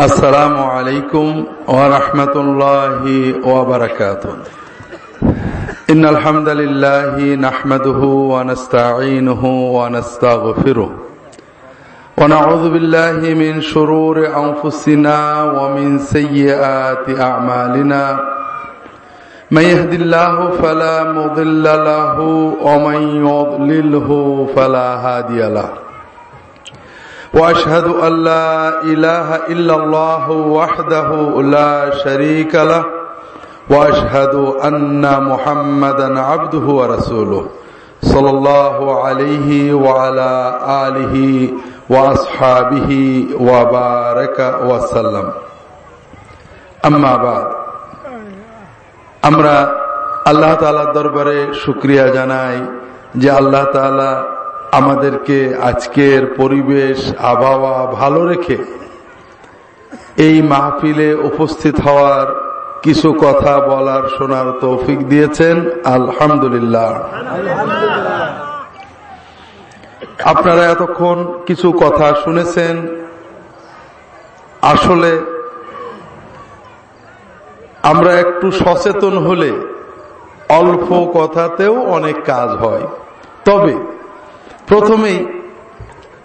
السلام عليكم ورحمة الله وبركاته إن الحمد لله نحمده ونستعينه ونستغفره ونعوذ بالله من شرور أنفسنا ومن سيئات أعمالنا من يهد الله فلا مضل له ومن يضلله فلا هادي له واشهد ان لا اله الا الله وحده لا شريك له واشهد ان محمدا عبده ورسوله صلى الله عليه وعلى اله واصحابه وبارك وسلم اما بعد আমরা আল্লাহ তাআলার দরবারে শুকরিয়া জানাই যে আল্লাহ তাআলা আমাদেরকে আজকের পরিবেশ, আবহাওয়া ভালো রেখে এই মাহফিলে উপস্থিত হওয়ার কিছু কথা বলার শোনার তৌফিক দিয়েছেন। আলহামদুলিল্লাহ। আপনারা এতক্ষণ কিছু কথা শুনেছেন। আসলে আমরা একটু সচেতন হলে অল্প কথাতেও অনেক কাজ হয়। তবে প্রথমেই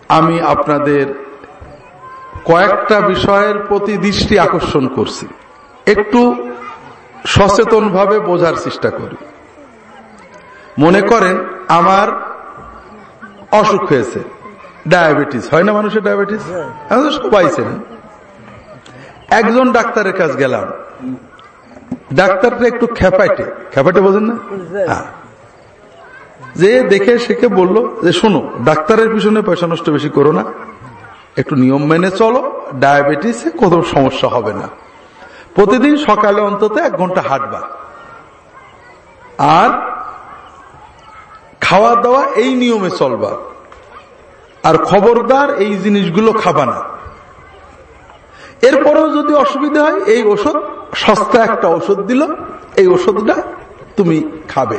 আমি আপনাদের কয়েকটা বিষয়ের প্রতি দৃষ্টি আকর্ষণ করছি। একটু সচেতনভাবে বোঝার চেষ্টা করি। মনে করেন, আমার অসুখ হয়েছে। ডায়াবেটিস। হয় না মানুষের ডায়াবেটিস? সবাই চেনেন। একজন ডাক্তারের কাছে গেলাম। ডাক্তারটা একটু খেপাইটে খেপাইটে বোঝেন না? হ্যাঁ। যে দেখে সেকে বলল যে, শোনো, ডাক্তারের পিছনে পয়সা নষ্ট বেশি করো না। একটু নিয়ম মেনে চলো, ডায়াবেটিসে কত সমস্যা হবে না। প্রতিদিন সকালে অন্তত এক ঘণ্টা হাঁটবা। আর খাওয়া দাওয়া এই নিয়মে চলবা। আর খবরদার এই জিনিসগুলো খাবা না। এরপরেও যদি অসুবিধা হয়, এই ওষুধ সস্তা একটা ওষুধ দিল, এই ওষুধটা তুমি খাবে।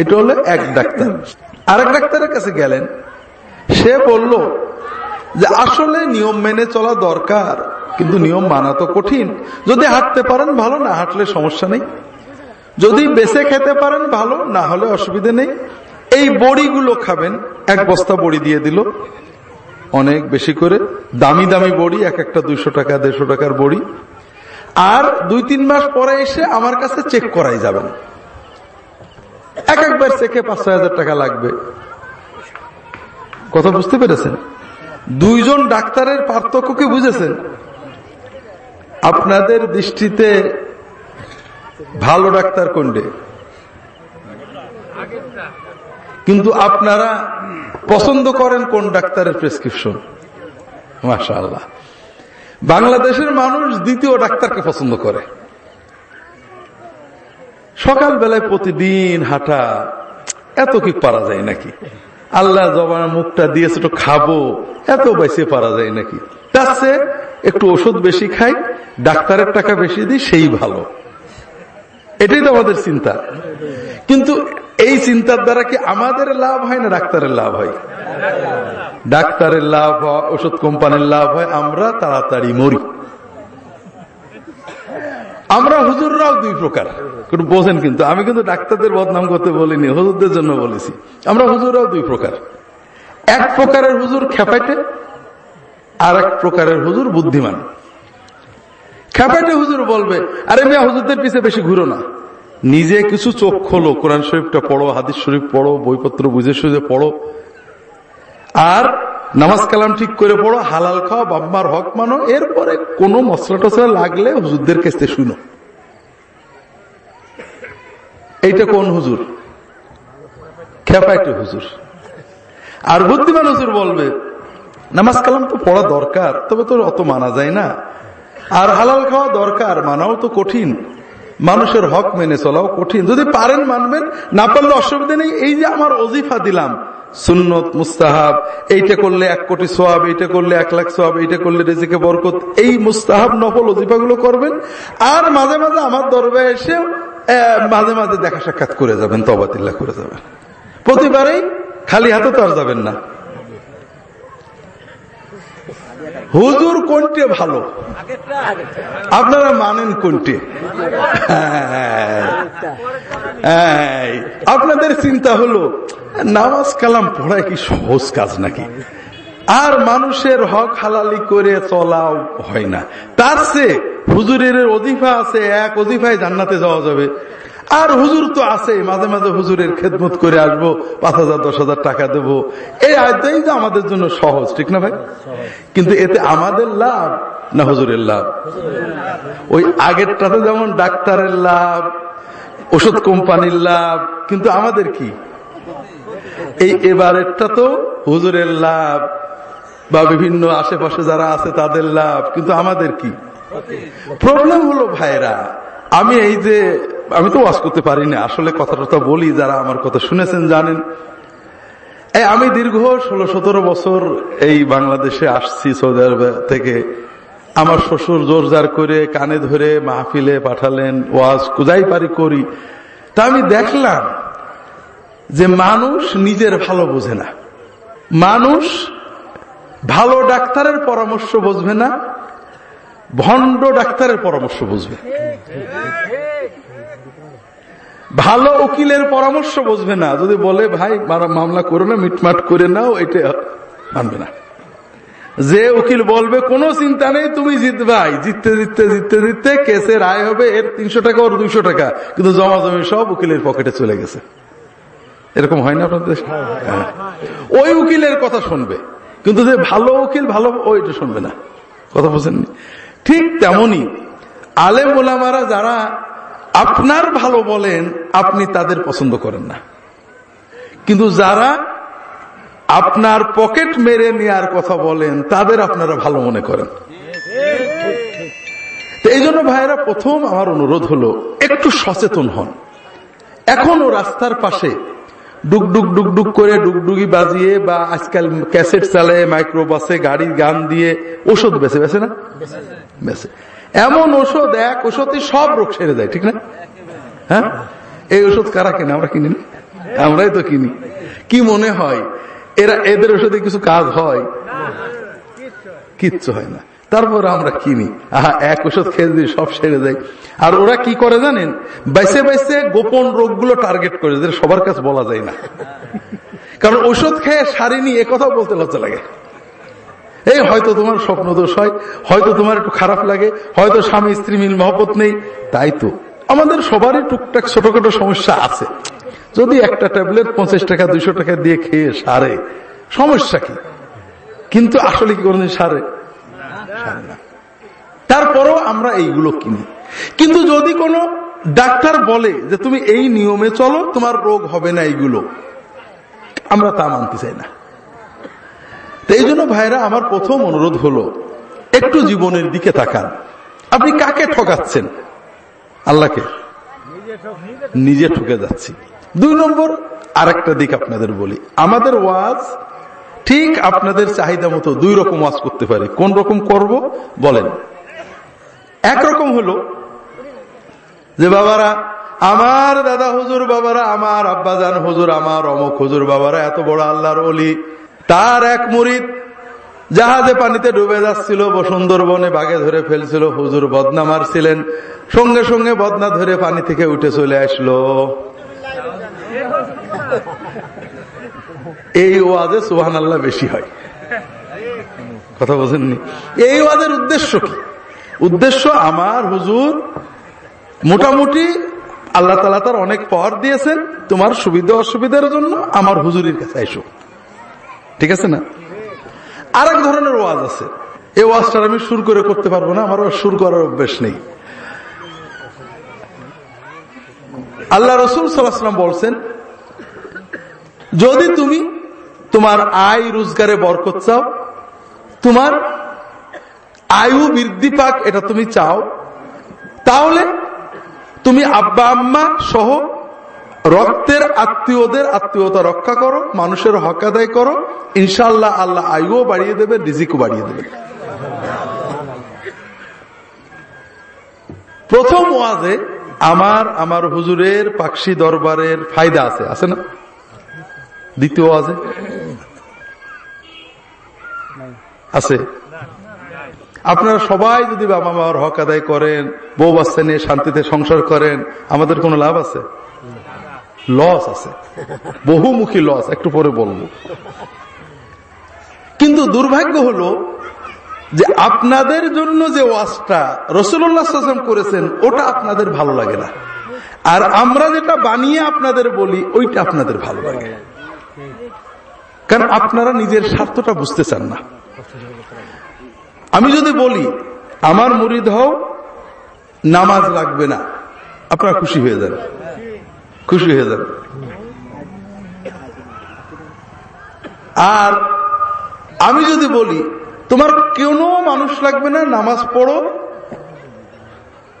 এটা হলো এক ডাক্তার। আরেক ডাক্তারের কাছে গেলেন। সে বলল যে, আসলে নিয়ম মেনে চলা দরকার, কিন্তু নিয়ম মানা তো কঠিন। যদি হাঁটতে পারেন ভালো, না হাঁটলে সমস্যা নেই। যদি বেছে খেতে পারেন ভালো, না হলে অসুবিধা নেই। এই বড়িগুলো খাবেন, এক বস্তা বড়ি দিয়ে দিল। অনেক বেশি করে, দামি দামি বড়ি, এক একটা দুইশো টাকা, দেড়শো টাকার বড়ি। আর দুই তিন মাস পরে এসে আমার কাছে চেক করাই যাবেন। এক একবার চেকে পাঁচ ছয় হাজার টাকা লাগবে। কথা বুঝতে পেরেছেন? দুইজন ডাক্তারের পার্থক্য কি বুঝেছেন। আপনাদের দৃষ্টিতে ভালো ডাক্তার কোনডে? কিন্তু আপনারা পছন্দ করেন কোন ডাক্তারের প্রেসক্রিপশন? মাসা বাংলাদেশের মানুষ দ্বিতীয় ডাক্তারকে পছন্দ করে। সকালবেলায় প্রতিদিন হাঁটা, এত কি পারা যায় নাকি? আল্লাহ জবান মুখটা দিয়েছে একটু খাব, এত বেশি পারা যায় নাকি? তার একটু ওষুধ বেশি খাই, ডাক্তারের টাকা বেশি দিই, সেই ভালো। এটাই তো আমাদের চিন্তা। কিন্তু এই চিন্তার দ্বারা কি আমাদের লাভ হয় না ডাক্তারের লাভ হয়? ডাক্তারের লাভ হয় ওষুধ কোম্পানির লাভ হয়, আমরা তাড়াতাড়ি মরি। আমরা হুজুররাও দুই প্রকার। বোঝেন কিন্তু, আমি কিন্তু ডাক্তারদের বদনাম করতে বলিনি, হুজুরদের জন্য বলেছি। আমরা হুজুররাও দুই প্রকার। এক প্রকারের হুজুর খেপাইটে আর এক প্রকারের হুজুর বুদ্ধিমান। খেপাইটে হুজুর বলবে, আরে মিয়া, হুজুরদের পিছিয়ে বেশি ঘুরো না। নিজে কিছু চোখ খোলো, কোরআন শরীফটা পড়ো, হাদিস শরীফ পড়ো, বইপত্র বুঝে সুঝে পড়ো। আর নামাজ কালাম ঠিক করে পড়ো, হালাল খাও বাম্মার হক মানো, এরপরে কোন মশলা টসলা লাগলে হুজুরদের কাছে শুনো। এইটা কোন হুজুর? খেপাইটে হুজুর। আর বুদ্ধিমান হুজুর বলবে, নামাজ কালাম তো পড়া দরকার, তবে তো অত মানা যায় না। আর হালাল খাওয়া দরকার, মানাও তো কঠিন। মানুষের হক মেনে চলাও কঠিন। যদি পারেন মানবেন, না পারলে অসুবিধা নেই। এই যে আমার অজিফা দিলাম সুন্নত, মুস্তাহাব, এইটা করলে এক কোটি সোয়াব, এইটা করলে এক লাখ সোয়াব, এইটা করলে রেজিকে বরকত, এই মুস্তাহাব নফল অজিফাগুলো করবেন, আর মাঝে মাঝে আমার দরবে এসে মাঝে মাঝে দেখা সাক্ষাৎ করে যাবেন তবাতিল্লা করে যাবেন। প্রতিবারেই খালি হাতে তো আর যাবেন না। হুজুর কোনটে ভালো? আপনারা মানেন কোনটে। আপনাদের চিন্তা হলো, নামাজ কালাম পড়ায় কি সহজ কাজ নাকি? আর মানুষের হক হালালি করে চলাও হয় না। তার সে হুজুরের অধিফা আছে, এক অধিফায় জান্নাতে যাওয়া যাবে। আর হুজুর তো আছে, মাঝে মাঝে হুজুরের খেদমত করে আসব, পাঁচ হাজার, দশ হাজার টাকা দেবো। এই আয়টাই তো আমাদের জন্য সহজ, ঠিক না ভাই? কিন্তু এতে আমাদের লাভ না হুজুরের লাভ? ওই আগেরটাতে যেমন ডাক্তারের লাভ, ওষুধ কোম্পানির লাভ, কিন্তু আমাদের কি? এই এবারেরটা তো হুজুরের লাভ, বা বিভিন্ন আশেপাশে যারা আছে তাদের লাভ, কিন্তু আমাদের কি? প্রবলেম হলো ভাইরা আমি এই যে, আমি তো ওয়াজ করতে পারি না। আসলে কথা টথা বলি, যারা আমার কথা শুনেছেন, জানেন। এই আমি দীর্ঘ ষোলো সতেরো বছর এই বাংলাদেশে আসছি সৌদি আরব থেকে। আমার শ্বশুর জোরজার করে কানে ধরে মাহফিলে পাঠালেন, ওয়াজ কুজাই পারি করি। তা আমি দেখলাম যে মানুষ নিজের ভালো বোঝে না। মানুষ ভালো ডাক্তারের পরামর্শ বুঝবে না ভণ্ড ডাক্তারের পরামর্শ বুঝবে। ভালো উকিলের পরামর্শ বুঝবে না। যদি বলে, ভাই মামলা করে না মিটমাট করে নাও, এটা মানবে না। যে উকিল বলবে, কোনো চিন্তা নেই, তুমি জিতবাই জিততে জিততে জিততে জিততে কেসে রায় হবে, এর তিনশো টাকা, ওর দুইশো টাকা। কিন্তু জমা জমি সব উকিলের পকেটে চলে গেছে। এরকম হয় না আপনাদের? হ্যাঁ। ওই উকিলের কথা শুনবে। কিন্তু যে ভালো উকিল, ভালো ওইটা শুনবে না। কথা বুঝেননি? ঠিক তেমনি আলেম ওলামারা যারা আপনার ভালো বলেন, আপনি তাদের পছন্দ করেন না। কিন্তু যারা আপনার পকেট মেরে নেওয়ার কথা বলেন, তাদের আপনারা ভালো মনে করেন। এই জন্য ভাইয়েরা, প্রথম আমার অনুরোধ হলো, একটু সচেতন হন। এখনও রাস্তার পাশে ডুকডুক ডুকডুক করে ডুকডুকি বাজিয়ে বা আজকাল ক্যাসেট চালে মাইক্রো বাসে গাড়ির গান দিয়ে ওষুধ বেছে বেছে না? বেছে। এমন ওষুধ, এক ওষুধে সব রোগ সেরে যায়, ঠিক না? হ্যাঁ? এই ওষুধ কারা কিনে? আমরা কিনি না আমরাই তো কিনি। কি মনে হয়? এরা, এদের ওষুধে কিছু কাজ হয়? কিচ্ছু হয় না। তারপর আমরা কিনি। আহা, এক ওষুধ খেয়ে দিয়ে সব সেরে যায়। আর ওরা কি করে জানেন? বাইসে বাইসে গোপন রোগগুলো টার্গেট করে যে সবার কাছে বলা যায় না। কারণ ওষুধ খেয়ে সারিনি এ কথা বলতে লজ্জা লাগে। এই হয়তো তোমার স্বপ্ন দোষ হয়, হয়তো তোমার একটু খারাপ লাগে, হয়তো স্বামী, স্ত্রী মিল মহব্বত নেই, তাই তো। আমাদের সবারই টুকটাক ছোটখাটো সমস্যা আছে। যদি একটা ট্যাবলেট পঞ্চাশ টাকা, দুইশো টাকা দিয়ে খেয়ে সারে, সমস্যা কি? কিন্তু আসলে কি কোনদিন সারে? তারপরও আমরা এইগুলো কিনি। কিন্তু যদি কোনো ডাক্তার বলে যে তুমি এই নিয়মে চলো, তোমার রোগ হবে না এইগুলো, আমরা তা মানতে চাই না। এই জন্য ভাইরা, আমার প্রথম অনুরোধ হলো, একটু জীবনের দিকে তাকান। আপনি কাকে ঠকাচ্ছেন? আল্লাহকে? নিজে ঠকে যাচ্ছি। দুই নম্বর আর একটা দিক আপনাদের বলি। আমাদের ওয়াজ ঠিক আপনাদের চাহিদা মতো দুই রকম ওয়াজ করতে পারি। কোন রকম করব? বলেন। একরকম হলো যে বাবারা, আমার দাদা হুজুর, বাবারা, আমার আব্বাজান হুজুর, আমার অমক হুজুর, বাবারা, এত বড় আল্লাহর অলি তার এক মুরিদ জাহাজে পানিতে ডুবে যাচ্ছিল সুন্দরবনে বাগে ধরে ফেলছিল, হুজুর বদনা মারছিলেন। সঙ্গে সঙ্গে বদনা ধরে পানি থেকে উঠে চলে আসলো। এই ওয়াজে সুহান আল্লাহ বেশি হয়। কথা বোঝেননি? এই ওয়াজের উদ্দেশ্য কি? উদ্দেশ্য আমার হুজুর মোটামুটি আল্লাহ তালা তার অনেক পর দিয়েছেন, তোমার সুবিধা অসুবিধার জন্য আমার হুজুরির কাছে আইসো। ঠিক আছে না? আর এক ধরনের ওয়াজ আছে। এই ওয়াজটা আমি সুর করে করতে পারব না, আমার সুর করার অভ্যেস নেই। আল্লাহ রসুল সাল্লাহাম বলছেন, যদি তুমি তোমার আয় রোজগারে বরকত চাও, তোমার আয়ু বৃদ্ধি পাক এটা তুমি চাও, তাহলে তুমি আব্বা, আম্মা সহ রক্তের আত্মীয়দের আত্মীয়তা রক্ষা করো, মানুষের হক আদায় করো ইনশাল্লাহ আল্লাহ আয়ুও বাড়িয়ে দেবে, রিজিকও বাড়িয়ে দেবে। প্রথম ওয়াজে আমার আমার হুজুরের পাকশি দরবারের ফায়দা আছে আছে না? দ্বিতীয় ওয়াজে? আছে। আপনারা সবাই যদি বাবা মার হক আদায় করেন, বউ বাচ্চা নিয়ে শান্তিতে সংসার করেন, আমাদের কোনো লাভ আছে? লস আছে। বহুমুখী লস, একটু পরে বলব। কিন্তু দুর্ভাগ্য হলো যে আপনাদের জন্য যে ওয়াজটা রসুল্লাহাম করেছেন, ওটা আপনাদের ভালো লাগে না। আর আমরা যেটা বানিয়ে আপনাদের বলি, ওইটা আপনাদের ভালো লাগে কারণ আপনারা নিজের স্বার্থটা বুঝতে চান না। আমি যদি বলি, আমার মুরিদ হও, নামাজ লাগবে না। আপনারা খুশি হয়ে যান খুশি হয়ে যান আর আমি যদি বলি, তোমার কেন মানুষ লাগবে না? নামাজ পড়ো।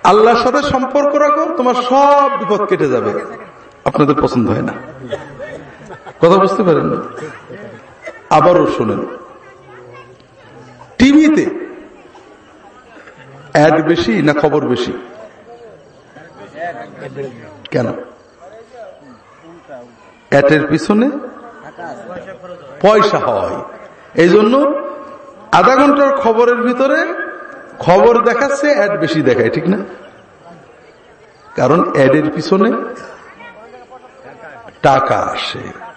আল্লাহর সাথে সম্পর্ক রাখো, তোমার সব বিপদ কেটে যাবে। আপনাদের পছন্দ হয় না। কথা বুঝতে পারেন না? আবারও শোনেন। টিভিতে অ্যাড বেশি না খবর বেশি? কেন? অ্যাটের পিছনে পয়সা হয়। এই জন্য আধা ঘণ্টার খবরের ভিতরে খবর দেখাচ্ছে, অ্যাড বেশি দেখায়, ঠিক না? কারণ অ্যাডের পিছনে টাকা আসে।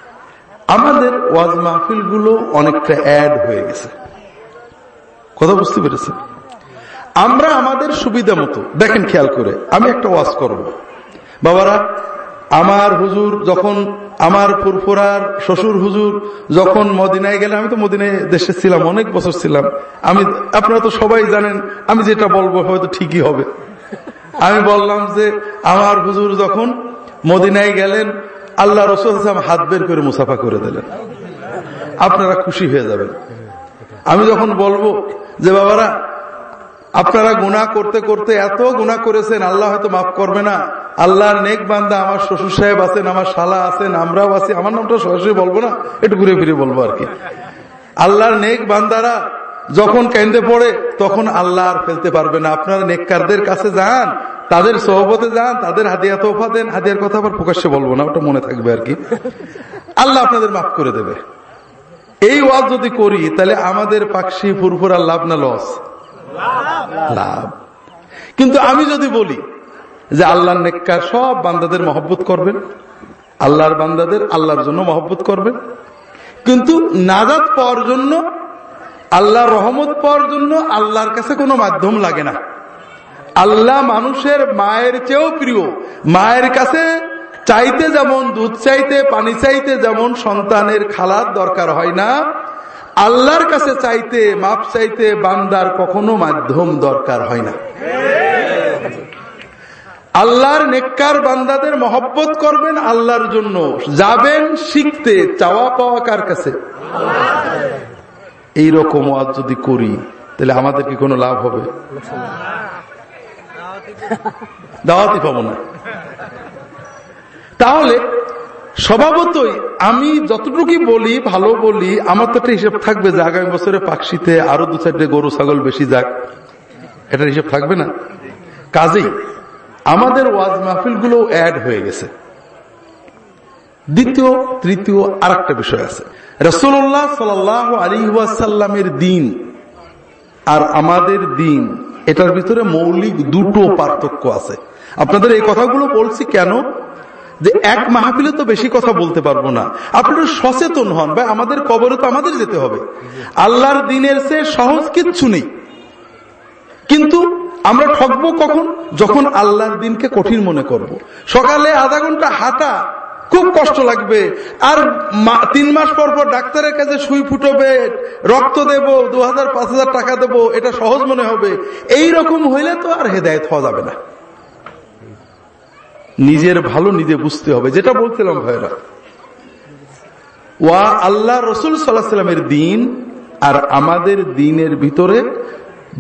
আমাদের ওয়াজ মাহফিলগুলো অনেকটা অ্যাড হয়ে গেছে। কথা বুঝতে পেরেছেন? আমরা আমাদের সুবিধা মতো, দেখেন খেয়াল করে, আমি একটা ওয়াজ করব। বাবারা, আমার হুজুর যখন, আমার ফুরফুরার শ্বশুর হুজুর যখন মদিনায় গেলে আমি তো মদিনায় দেশে ছিলাম, অনেক বছর ছিলাম। আমি, আপনারা তো সবাই জানেন, আমি যেটা বলব হয়তো ঠিকই হবে। আমি বললাম যে, আমার হুজুর যখন মদিনায় গেলেন আল্লাহ রসুল হাত বের করে মুসাফা করে দিলেন। আপনারা খুশি হয়ে যাবেন। আমি যখন বলব যে, বাবারা, আপনারা গুণা করতে করতে এত গুণা করেছেন, আল্লাহ হয়তো মাফ করবে না। আল্লাহর নেক বান্দা আমার শ্বশুর সাহেব আছেন, আমার শালা আছেন, আমরাও আছি। আমার নামটা সরাসরি বলব না, একটু ঘুরে ফিরে বলব আর কি। আল্লাহর নেক বান্দারা যখন কেন্দ্রে পড়ে, তখন আল্লাহ আর ফেলতে পারবে না। আপনারা নেককারদের কাছে যান তাদের সহবতে যান, তাদের হাদিয়া তোফা দেন, হাদিয়ার কথা আবার প্রকাশ্যে বলব না, ওটা মনে থাকবে আর কি। আল্লাহ আপনাদের মাফ করে দেবে। এই ওয়াজ যদি করি, তাহলে আমাদের পাকশি ফুরফুরা লাভ না লস? লাভ। কিন্তু আমি যদি বলি যে আল্লাহর নেককার সব বান্দাদের মহব্বত করবেন, আল্লাহর বান্দাদের আল্লাহর জন্য মহব্বত করবেন, কিন্তু নাজাদ পাওয়ার জন্য, আল্লাহর রহমত পাওয়ার জন্য আল্লাহর কাছে কোনো মাধ্যম লাগে না। আল্লাহ মানুষের মায়ের চেয়েও প্রিয়। মায়ের কাছে চাইতে যেমন দুধ চাইতে, পানি চাইতে যেমন সন্তানের খালার দরকার হয় না, আল্লাহর কাছে চাইতে, মাপ চাইতে বান্দার কখনো মাধ্যম দরকার হয় না। আল্লাহর নেককার বান্দাদের মহব্বত করবেন আল্লাহর জন্য। যাবেন শিখতে, চাওয়া পাওয়া কার কাছে? এইরকম ওয়াজ যদি করি, তাহলে আমাদের কি কোনো লাভ হবে? দাওয়াতি পাবো না তাহলে, স্বভাবতই আমি যতটুকু বলি, ভালো বলি, আমার তো একটা হিসেব থাকবে যে আগামী বছরে পাকশিতে আরও দু চারটে গরু, ছাগল বেশি যাক। এটার হিসেব থাকবে না? কাজেই আমাদের ওয়াজ মাহফিলগুলো অ্যাড হয়ে গেছে। দ্বিতীয়, তৃতীয় আর একটা বিষয় আছে। রসুল্লাহ সাল আলী ওয়াসাল্লামের দিন আর আমাদের দিন এটার ভিতরে মৌলিক দুটো পার্থক্য আছে। আপনাদের এই কথাগুলো বলছি কেন? যে এক মাহফিলে তো বেশি কথা বলতে পারব না। আপনারা সচেতন হন বা আমাদের কবরে তো আমাদের যেতে হবে। আল্লাহর দিনের সে সহজ কিচ্ছু নেই। কিন্তু আমরা ঠকবো কখন? যখন আল্লাহর দিনকে কঠিন মনে করব। সকালে আধা ঘণ্টা হাঁটা খুব কষ্ট লাগবে। আর তিন মাস পর পর ডাক্তারের কাছে সুই ফুটবে, রক্ত দেব দু হাজার পাঁচ হাজার টাকা দেব, এটা সহজ মনে হবে। এই রকম হইলে তো আর হেদায়ত হওয়া যাবে না। নিজের ভালো নিজে বুঝতে হবে, যেটা বলছিলাম ভাইরা। ওয়া আল্লাহ রসুল সাল্লাহামের দিন আর আমাদের দিনের ভিতরে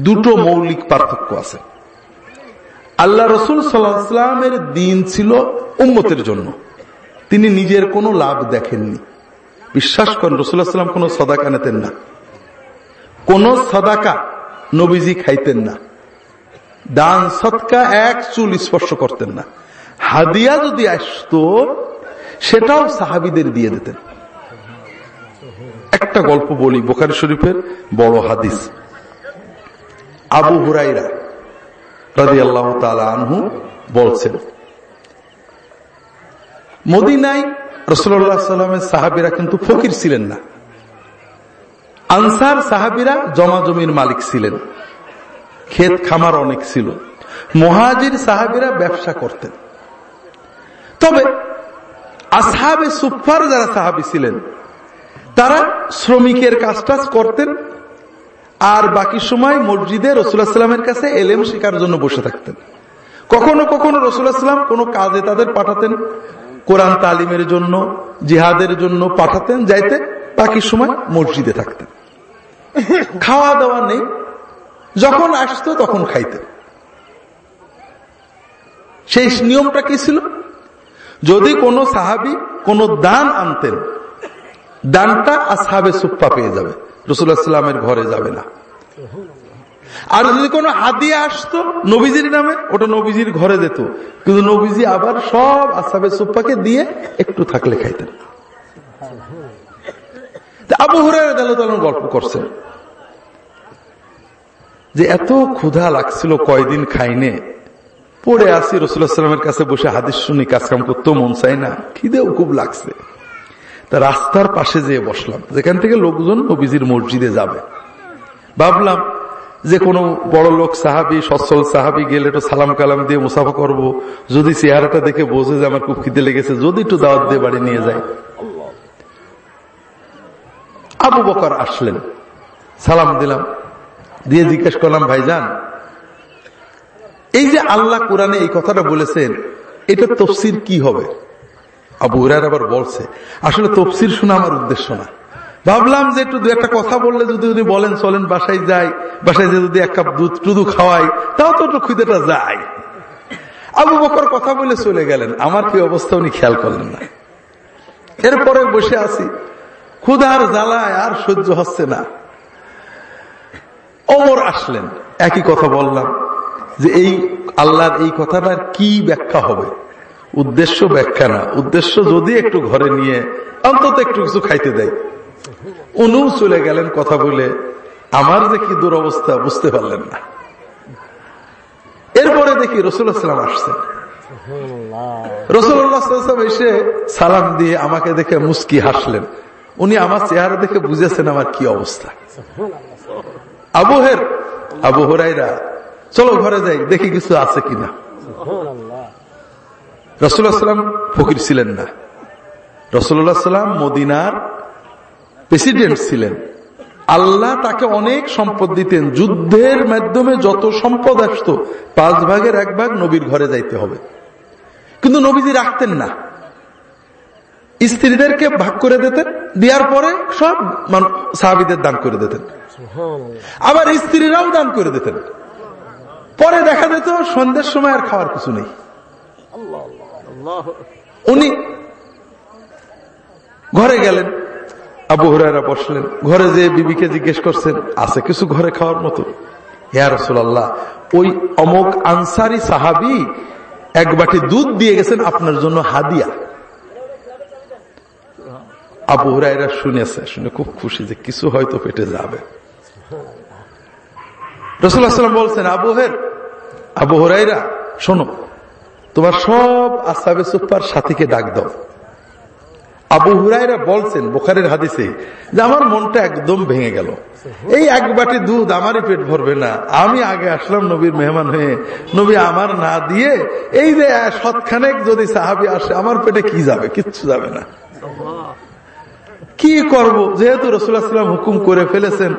দুটো মৌলিক পার্থক্য আছে। আল্লাহ রসুল সাল্লাহামের দিন ছিল উম্মতের জন্য। তিনি নিজের কোনো লাভ দেখেননি। বিশ্বাস করেন রসুল্লাহ সাল্লাম কোন সদাকা নিতেন না। কোন সদাকা নবীজি খাইতেন না। দান, সৎকা, এক চুল স্পর্শ করতেন না। হাদিয়া যদি আসতো, সেটাও সাহাবিদের দিয়ে দিতেন। একটা গল্প বলি, বোখারি শরীফের বড় হাদিস। আবু হুরাইরা রাজি আল্লাহ আনহু বলছেন মদিনায় রসুল্লাহ সাল্লামের সাহাবিরা কিন্তু ফকির ছিলেন না। আনসার সাহাবিরা জমা জমির মালিক ছিলেন। ক্ষেত খামার অনেক ছিল। মহাজির সাহাবিরা ব্যবসা করতেন। তবে আসহাবে সুফার যারা সাহাবি ছিলেন, তারা শ্রমিকের কাজ টাজ করতেন, আর বাকি সময় মসজিদে রসুল্লাহামের কাছে এলেম শেখার জন্য বসে থাকতেন। কখনো কখনো রসুল্লাহাম কোনো কাজে তাদের পাঠাতেন কোরআন তালিমের জন্য, জিহাদের জন্য পাঠাতেন, যাইতে বাকি সময় মসজিদে থাকতেন। খাওয়া দাওয়া নেই, যখন আসতো তখন খাইতেন। সেই নিয়মটা কি ছিল? যদি কোনো সাহাবি কোনো দান আনতেন, দানটা আসহাবে সুপ্পা পেয়ে যাবে রসুল্লাহামের ঘরে যাবে না। আর যদি কোনো হাদিয়া আসতো, নবীজির নামে, ওটা নবীজির ঘরে যেত। কিন্তু নবীজি আবার সব আসাবে সুপ্পাকে দিয়ে একটু থাকলে খাইতেন। আবু হুরার গল্প করছেন যে এত ক্ষুধা লাগছিল কয়দিন খাইনে। পড়ে আসি রসুল্লাহামের কাছে বসে হাদিস শুনি, কাজকাম করতেও মন চাই না, খিদেও খুব লাগছে। তা রাস্তার পাশে যেয়ে বসলাম, যেখান থেকে লোকজন নবীজির মসজিদে যাবে। ভাবলাম যে কোনো বড় লোক সাহাবি, সচ্ছল সাহাবি গেলে একটু সালাম কালাম দিয়ে মুসাফা করব। যদি চেহারাটা দেখে বোঝে যে আমার খুব খিদে লেগেছে, যদি একটু দাওয়াত দিয়ে বাড়ি নিয়ে যায়। আবু বকর আসলেন। সালাম দিলাম। দিয়ে জিজ্ঞেস করলাম, ভাইজান, এই যে আল্লাহ কোরআনে এই কথাটা বলেছেন, এটা তফসির কি হবে? আবু হুরার আবার বলছে, আসলে তফসির শোনা আমার উদ্দেশ্য না। ভাবলাম যে একটু দু একটা কথা বললে যদি উনি বলেন, চলেন বাসায় যাই, বাসায় যদি এক কাপ দুধ টুদু খাওয়াই, তাও তো একটু খিদেটা যায়। আবু বকর কথা বলে চলে গেলেন। আমার কি অবস্থা উনি খেয়াল করলেন না। এরপরে বসে আছি। ক্ষুধার জ্বালায় আর সহ্য হচ্ছে না। অমর আসলেন। একই কথা বললাম যে এই আল্লাহর এই কথাটার কি ব্যাখ্যা হবে? উদ্দেশ্য ব্যাখ্যা না। উদ্দেশ্য যদি একটু ঘরে নিয়ে, অন্তত একটু কিছু খাইতে দেয়। উনু চলে গেলেন কথা বলে আমার যে কি দুরবস্থা বুঝতে পারলেন না। এরপরে দেখি রসুল্লাহাম আসছেন। রসুল্লাহাম এসে সালাম দিয়ে আমাকে দেখে মুস্কি হাসলেন। উনি আমার চেহারা দেখে বুঝেছেন আমার কি অবস্থা। আবুহের আবু হরাইরা চলো ঘরে যাই দেখি কিছু আছে কিনা। রসুল্লাহ সাল্লাম ফকির ছিলেন না। রসুল্লাহ সাল্লাম মদিনার প্রেসিডেন্ট ছিলেন। আল্লাহ তাকে অনেক সম্পদ দিতেন। যুদ্ধের মাধ্যমে যত সম্পদ আসত পাঁচ ভাগের এক ভাগ নবীর ঘরে যাইতে হবে। কিন্তু নবীজি রাখতেন না। স্ত্রীদেরকে ভাগ করে দিতেন দেওয়ার পরে সব সাহাবিদের দান করে দিতেন। আবার স্ত্রীরাও দান করে দিতেন। পরে দেখা যেত সন্ধ্যের সময় আর খাওয়ার কিছু নেই। উনি ঘরে গেলেন। আবু হরাইরা বসলেন, ঘরে যে বিবিকে জিজ্ঞেস করছেন, আছে কিছু ঘরে খাওয়ার মতো? হ্যাঁ রসুল্লাহ ওই অমক আনসারি সাহাবি এক বাটি দুধ দিয়ে গেছেন আপনার জন্য হাদিয়া। আবু হরাইরা শুনেছে, শুনে খুব খুশি যে কিছু হয়তো পেটে যাবে। রসুল্লাহাম বলছেন আবুহের আবু হরাইরা শোনো, তোমার সব আসাবে সুপার সাথীকে ডাক দাও। আবু হুরাইরা বলছেন, বোখারের হাদিসে, যে আমার মনটা একদম ভেঙে গেল। এই এক বাটি দুধ আমারই পেট ভরবে না। আমি আগে আসলাম নবীর মেহমান হয়ে। নবী আমার না দিয়ে, এই যে সৎখানেক যদি সাহাবি আসে, আমার পেটে কি যাবে? কিচ্ছু যাবে না। কি করব? যেহেতু রসুল্লাহাম হুকুম করে ফেলেছেন,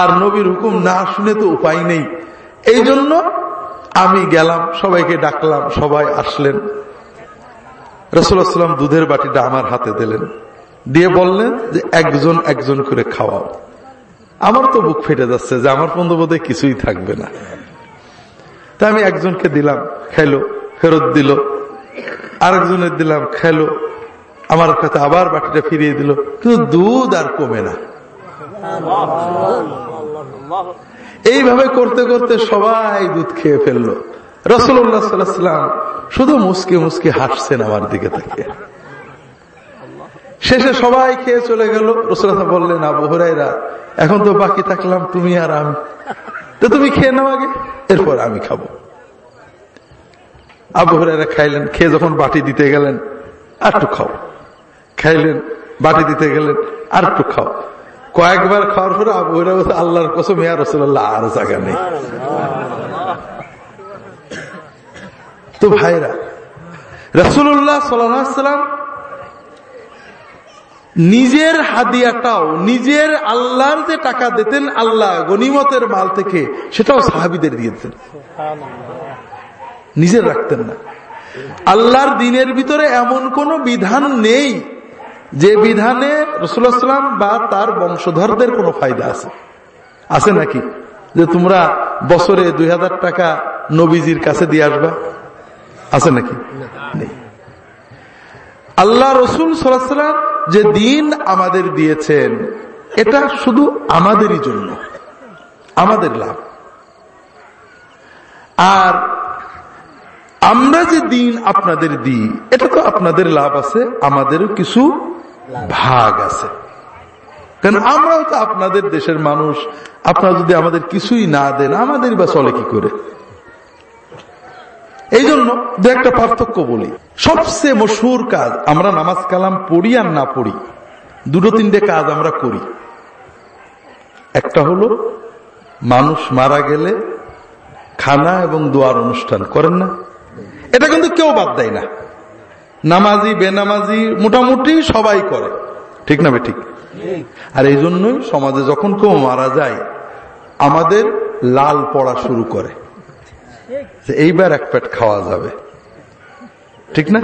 আর নবীর হুকুম না শুনে তো উপায় নেই। এই জন্য আমি গেলাম, সবাইকে ডাকলাম, সবাই আসলেন। রসুল্লাহাম দুধের বাটিটা আমার হাতে দিলেন। দিয়ে বললেন যে, একজন একজন করে খাওয়াও। আমার তো বুক ফেটে যাচ্ছে যে, আমার বন্ধু বোধহয় কিছুই থাকবে না। তা আমি একজনকে দিলাম, খেলো, ফেরত দিল। আরেকজনের দিলাম, খেলো। আমার কাছে আবার বাটিটা ফিরিয়ে দিল। কিন্তু দুধ আর কমে না। এইভাবে করতে করতে সবাই দুধ খেয়ে ফেলল। রসুল্লাহ সাল্লাম শুধু মুসকে মুসকে হাসছেন আমার দিকে থেকে শেষে সবাই খেয়ে চলে গেল। রসুল্লাহ বললেন, আবু হরাইরা এখন তো বাকি থাকলাম তুমি আর আমি। তো তুমি খেয়ে নাও আগে, এরপর আমি খাব। আবু হরাইরা খাইলেন, খেয়ে যখন বাটি দিতে গেলেন, আর একটু খাও। খাইলেন, বাটি দিতে গেলেন, আর একটু খাও। কয়েকবার খাওয়ার পরে আবু হরাই আল্লাহর কসম, ইয়া রসুল্লাহ আর জায়গা নেই। তো ভাইরা রসুল্লাহ সাল্লাম নিজের হাদিয়াটাও, নিজের আল্লাহর যে টাকা দিতেন আল্লাহ গনিমতের মাল থেকে, সেটাও সাহাবিদের দিয়েছেন। নিজের রাখতেন না। আল্লাহর দিনের ভিতরে এমন কোন বিধান নেই যে বিধানে রসুলাম বা তার বংশধরদের কোনো ফায়দা আছে। আছে নাকি? যে তোমরা বছরে দুই হাজার টাকা নবীজির কাছে দিয়ে আসবা। আছে নাকি? নেই। আল্লাহ রসুল সাল্লাম যে দিন আমাদের দিয়েছেন, এটা শুধু আমাদেরই জন্য। আমাদের লাভ। আর আমরা যে দিন আপনাদের দিই, এটা তো আপনাদের লাভ আছে, আমাদেরও কিছু ভাগ আছে। কারণ আমরাও তো আপনাদের দেশের মানুষ, আপনারা যদি আমাদের কিছুই না দেন, আমাদের বা চলে কি করে? এই জন্য দু একটা পার্থক্য বলি। সবচেয়ে মশুর কাজ আমরা নামাজ কালাম পড়ি আর না পড়ি। দুটো তিনটে কাজ আমরা করি। একটা হলো, মানুষ মারা গেলে খানা এবং দোয়ার অনুষ্ঠান করেন না। এটা কিন্তু কেউ বাদ দেয় না। নামাজি, বেনামাজি মোটামুটি সবাই করে। ঠিক না ঠিক? আর এই জন্যই সমাজে যখন কেউ মারা যায়, আমাদের লাল পড়া শুরু করে। এইবার এক পেট খাওয়া যাবে। ঠিক না?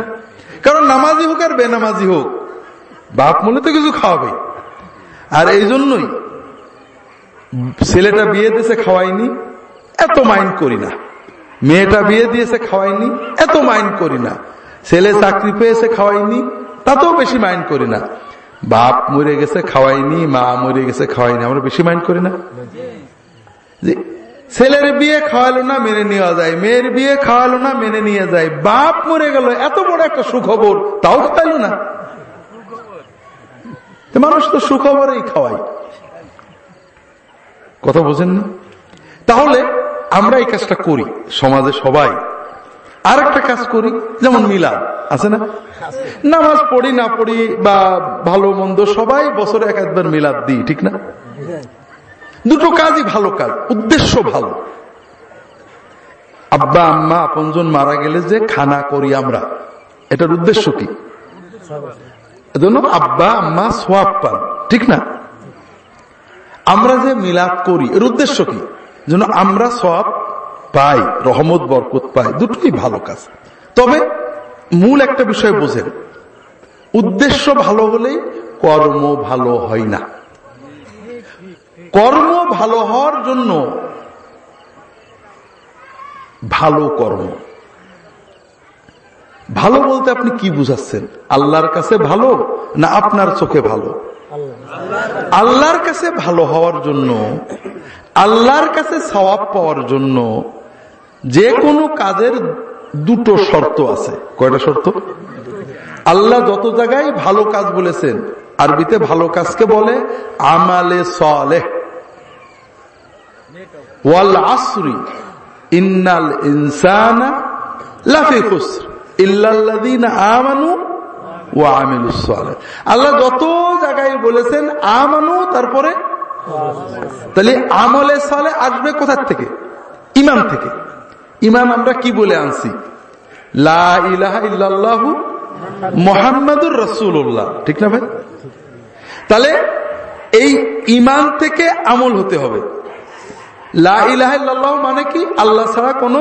কারণ নামাজি হোক আর বেনামাজি হোক, বাপ মনে তো কিছু খাওয়াবে। আর এই জন্যই ছেলেটা বিয়ে দিয়েছে খাওয়াইনি এত মাইন্ড করি না। মেয়েটা বিয়ে দিয়েছে খাওয়াইনি এত মাইন্ড করি না। ছেলে চাকরি পেয়েছে খাওয়াইনি তাতেও বেশি মাইন্ড করি না। বাপ মরে গেছে খাওয়াইনি মা মরে গেছে খাওয়াইনি আমরা বেশি মাইন্ড করি না। ছেলের বিয়ে খাওয়ালো না, মেনে নেওয়া যায়। মেয়ের বিয়ে খাওয়ালো না, মেনে নিয়ে যায়। বাপ মরে গেল, এত বড় একটা সুখবর। তাও খাওয়াইলো না। মানুষ তো সুখবরেই খাওয়াই কথা বোঝেন না? তাহলে আমরা এই কাজটা করি, সমাজে সবাই। আর একটা কাজ করি, যেমন মিলাদ। আছে না? নামাজ পড়ি, না পড়ি, বা ভালো মন্দ সবাই বছরে এক একবার মিলাদ দিই, ঠিক না? দুটো কাজই ভালো কাজ, উদ্দেশ্য ভালো। আব্বা, আম্মা, আপনজন মারা গেলে যে খানা করি আমরা, এটার উদ্দেশ্য কি? এজন্য আব্বা, আম্মা সোয়াব পান, ঠিক না? আমরা যে মিলাদ করি, এর উদ্দেশ্য কি? যেন আমরা সব পাই, রহমত, বরকত পাই, দুটোই ভালো কাজ। তবে মূল একটা বিষয় বোঝেন, উদ্দেশ্য ভালো হলেই কর্ম ভালো হয় না। কর্ম ভালো হওয়ার জন্য ভালো কর্ম। ভালো বলতে আপনি কি বুঝাচ্ছেন? আল্লাহর কাছে ভালো না আপনার চোখে ভালো? আল্লাহর কাছে ভালো হওয়ার জন্য, আল্লাহর কাছে সওয়াব পাওয়ার জন্য যে কোনো কাজের দুটো শর্ত আছে। কয়টা শর্ত? আল্লাহ যত জায়গায় ভালো কাজ বলেছেন, আরবিতে ভালো কাজকে বলে আমালে সলেহ। ওয়াল আসরি, ইন্নাল ইনসানা লাফি খুসর, ইল্লাল্লাযীনা আমানু ওয়া আমিলুস সালিহ। আল্লাহ যত জায়গায় বলেছেন আমানু, তারপরে তাহলে আমলে সালে আসবে কোথার থেকে? ইমান থেকে। ইমান আমরা কি বলে আনছি? লা ইলাহা ইল্লাল্লাহু মোহাম্মদুর রসুল্লাহ ঠিক না ভাই? তাহলে এই ইমান থেকে আমল হতে হবে। মানে কি? আল্লাহ ছাড়া কোনো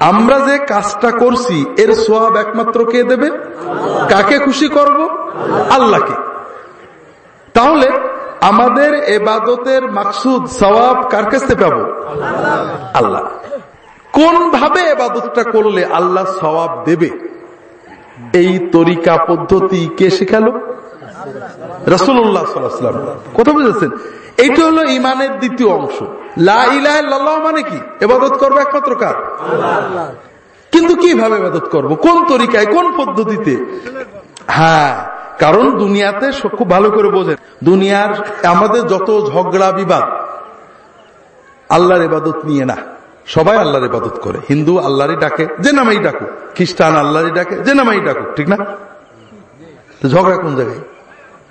আমরা যে কাজটা করছি, এর সোয়াব একমাত্র কে দেবে? কাকে খুশি করব? আল্লাহকে। তাহলে আমাদের এবাদতের মাকসুদ সবাব কার কাছে পাব? আল্লাহ। কোন ভাবে এবাদতটা করলে আল্লাহ সবাব দেবে? এই তরিকা, পদ্ধতি কে শেখালো? রসুল্লাহ কথা বুঝেছেন? এইটা হলো ইমানের দ্বিতীয় অংশ। লাহ মানে কি? এবাদত করব একমাত্র কার? কিন্তু কীভাবে এবাদত করব? কোন তরিকায় কোন পদ্ধতিতে? হ্যাঁ কারণ দুনিয়াতে খুব ভালো করে বোঝেন। দুনিয়ার আমাদের যত ঝগড়া বিবাদ আল্লাহর ইবাদত নিয়ে না। সবাই আল্লাহর ইবাদত করে। হিন্দু আল্লাহরই ডাকে যে নামাই ডাকুক। খ্রিস্টান আল্লাহরই ডাকে যে নামাই ডাকুক ঠিক না? ঝগড়া কোন জায়গায়?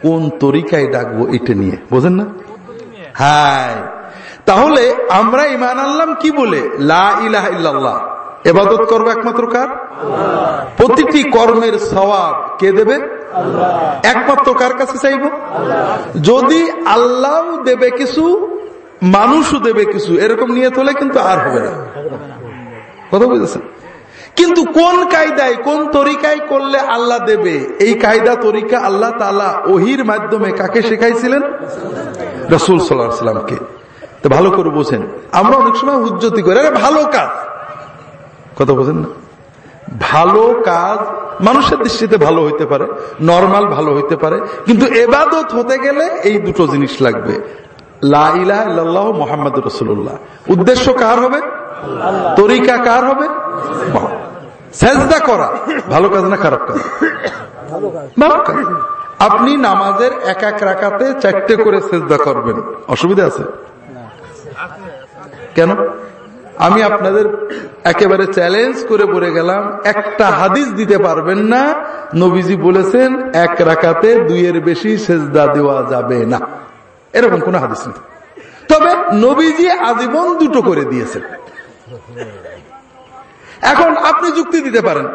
কোন তরিকায় ডাকবো এটা নিয়ে। বোঝেন না? হ্যাঁ। তাহলে আমরা ইমান আনলাম কি বলে? লা ইলাহ ইল্লাল্লাহ। এবাদত করব একমাত্র কার? প্রতিটি কর্মের সবাব কে দেবে? একমাত্র কার কাছে চাইব? যদি আল্লাহ দেবে কিছু মানুষও দেবে কিছু এরকম নিয়ে তোলে কিন্তু আর হবে না। কথা বুঝেছেন? কিন্তু কোন কায়দায়, কোন তরিকায় করলে আল্লাহ দেবে? এই কায়দা, তরিকা আল্লাহ তালা ওহির মাধ্যমে কাকে শেখাইছিলেন? রসুল সাল্লাহ সাল্লামকে তো ভালো করে বোঝেন। আমরা অনেক সময় উজ্জ্বতি করি। আরে, ভালো কাজ। কথা বোঝেন না? ভালো কাজ মানুষের দৃষ্টিতে ভালো হইতে পারে, নর্মাল ভালো হইতে পারে, কিন্তু এবাদত হতে গেলে এই দুটো জিনিস লাগবে। লাহ মোহাম্মদ রসুল্লাহ উদ্দেশ্য কার হবে? তরিকা কার হবে? সেজদা করা। ভালো কাজ না খারাপ কাজ? ভালো কাজ। আপনি নামাজের এক এক রাখাতে চারটে করে সেজদা করবেন। অসুবিধা আছে? কেন? আমি আপনাদের একেবারে চ্যালেঞ্জ করে পড়ে গেলাম একটা হাদিস দিতে পারবেন না। নবীজি বলেছেন এক রাখাতে দুইয়ের বেশি সেজদা দেওয়া যাবে না। এরকম কোন হাদিস নেই। তবে নবীজি আজীবন দুটো করে দিয়েছেন। এখন আপনি যুক্তি দিতে পারেন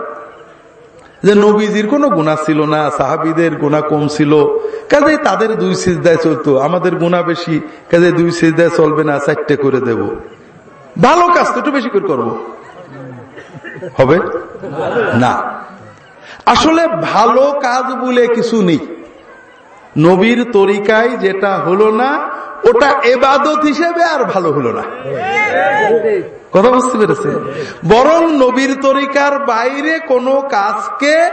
যে নবীজির কোনো গুণা ছিল না, সাহাবিদের গুণা কম ছিল। কাজে তাদের দুই সিজদায় চলতো, আমাদের গুণা বেশি, কাজে দুই সিজদায় চলবে না, চারটে করে দেব। ভালো কাজ তো একটু বেশি করে করব। হবে? না। আসলে ভালো কাজ বলে কিছু নেই। নবীর তরিকায় যেটা হলো না, ওটা এবাদত হিসেবে আর ভালো হলো না। কথা বুঝতে পেরেছে বরং নবীর তরিকার বাইরে কোনো কাজকে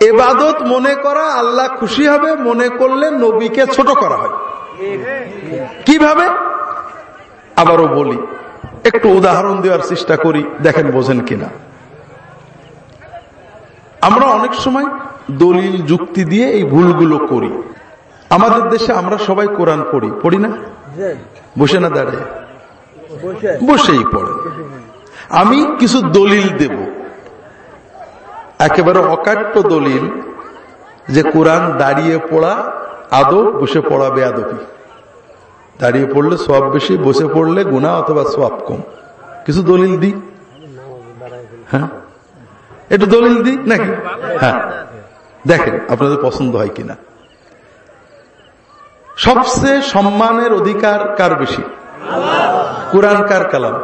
এবাদত মনে করা, আল্লাহ খুশি হবে মনে করলে নবীকে ছোট করা হয়। কীভাবে? আবারও বলি, একটু উদাহরণ দেওয়ার চেষ্টা করি, দেখেন বোঝেন কিনা। আমরা অনেক সময় দলিল, যুক্তি দিয়ে এই ভুলগুলো করি। আমাদের দেশে আমরা সবাই কোরআন পড়ি। পড়ি না? বসে না দাঁড়িয়ে। বসেই পড়ে। আমি কিছু দলিল দেব। একেবারে অকাট্য দলিল যে কোরআন দাঁড়িয়ে পড়া আদব, বসে পড়া বেআবি দাঁড়িয়ে পড়লে সব বেশি, বসে পড়লে গুণা অথবা সব কম। কিছু দলিল দি হ্যাঁ? একটু দলিল দি নাকি? হ্যাঁ। দেখেন, আপনাদের পছন্দ হয় কিনা। সবচেয়ে সম্মানের অধিকার কার বেশি? কোরআন কার কালাম?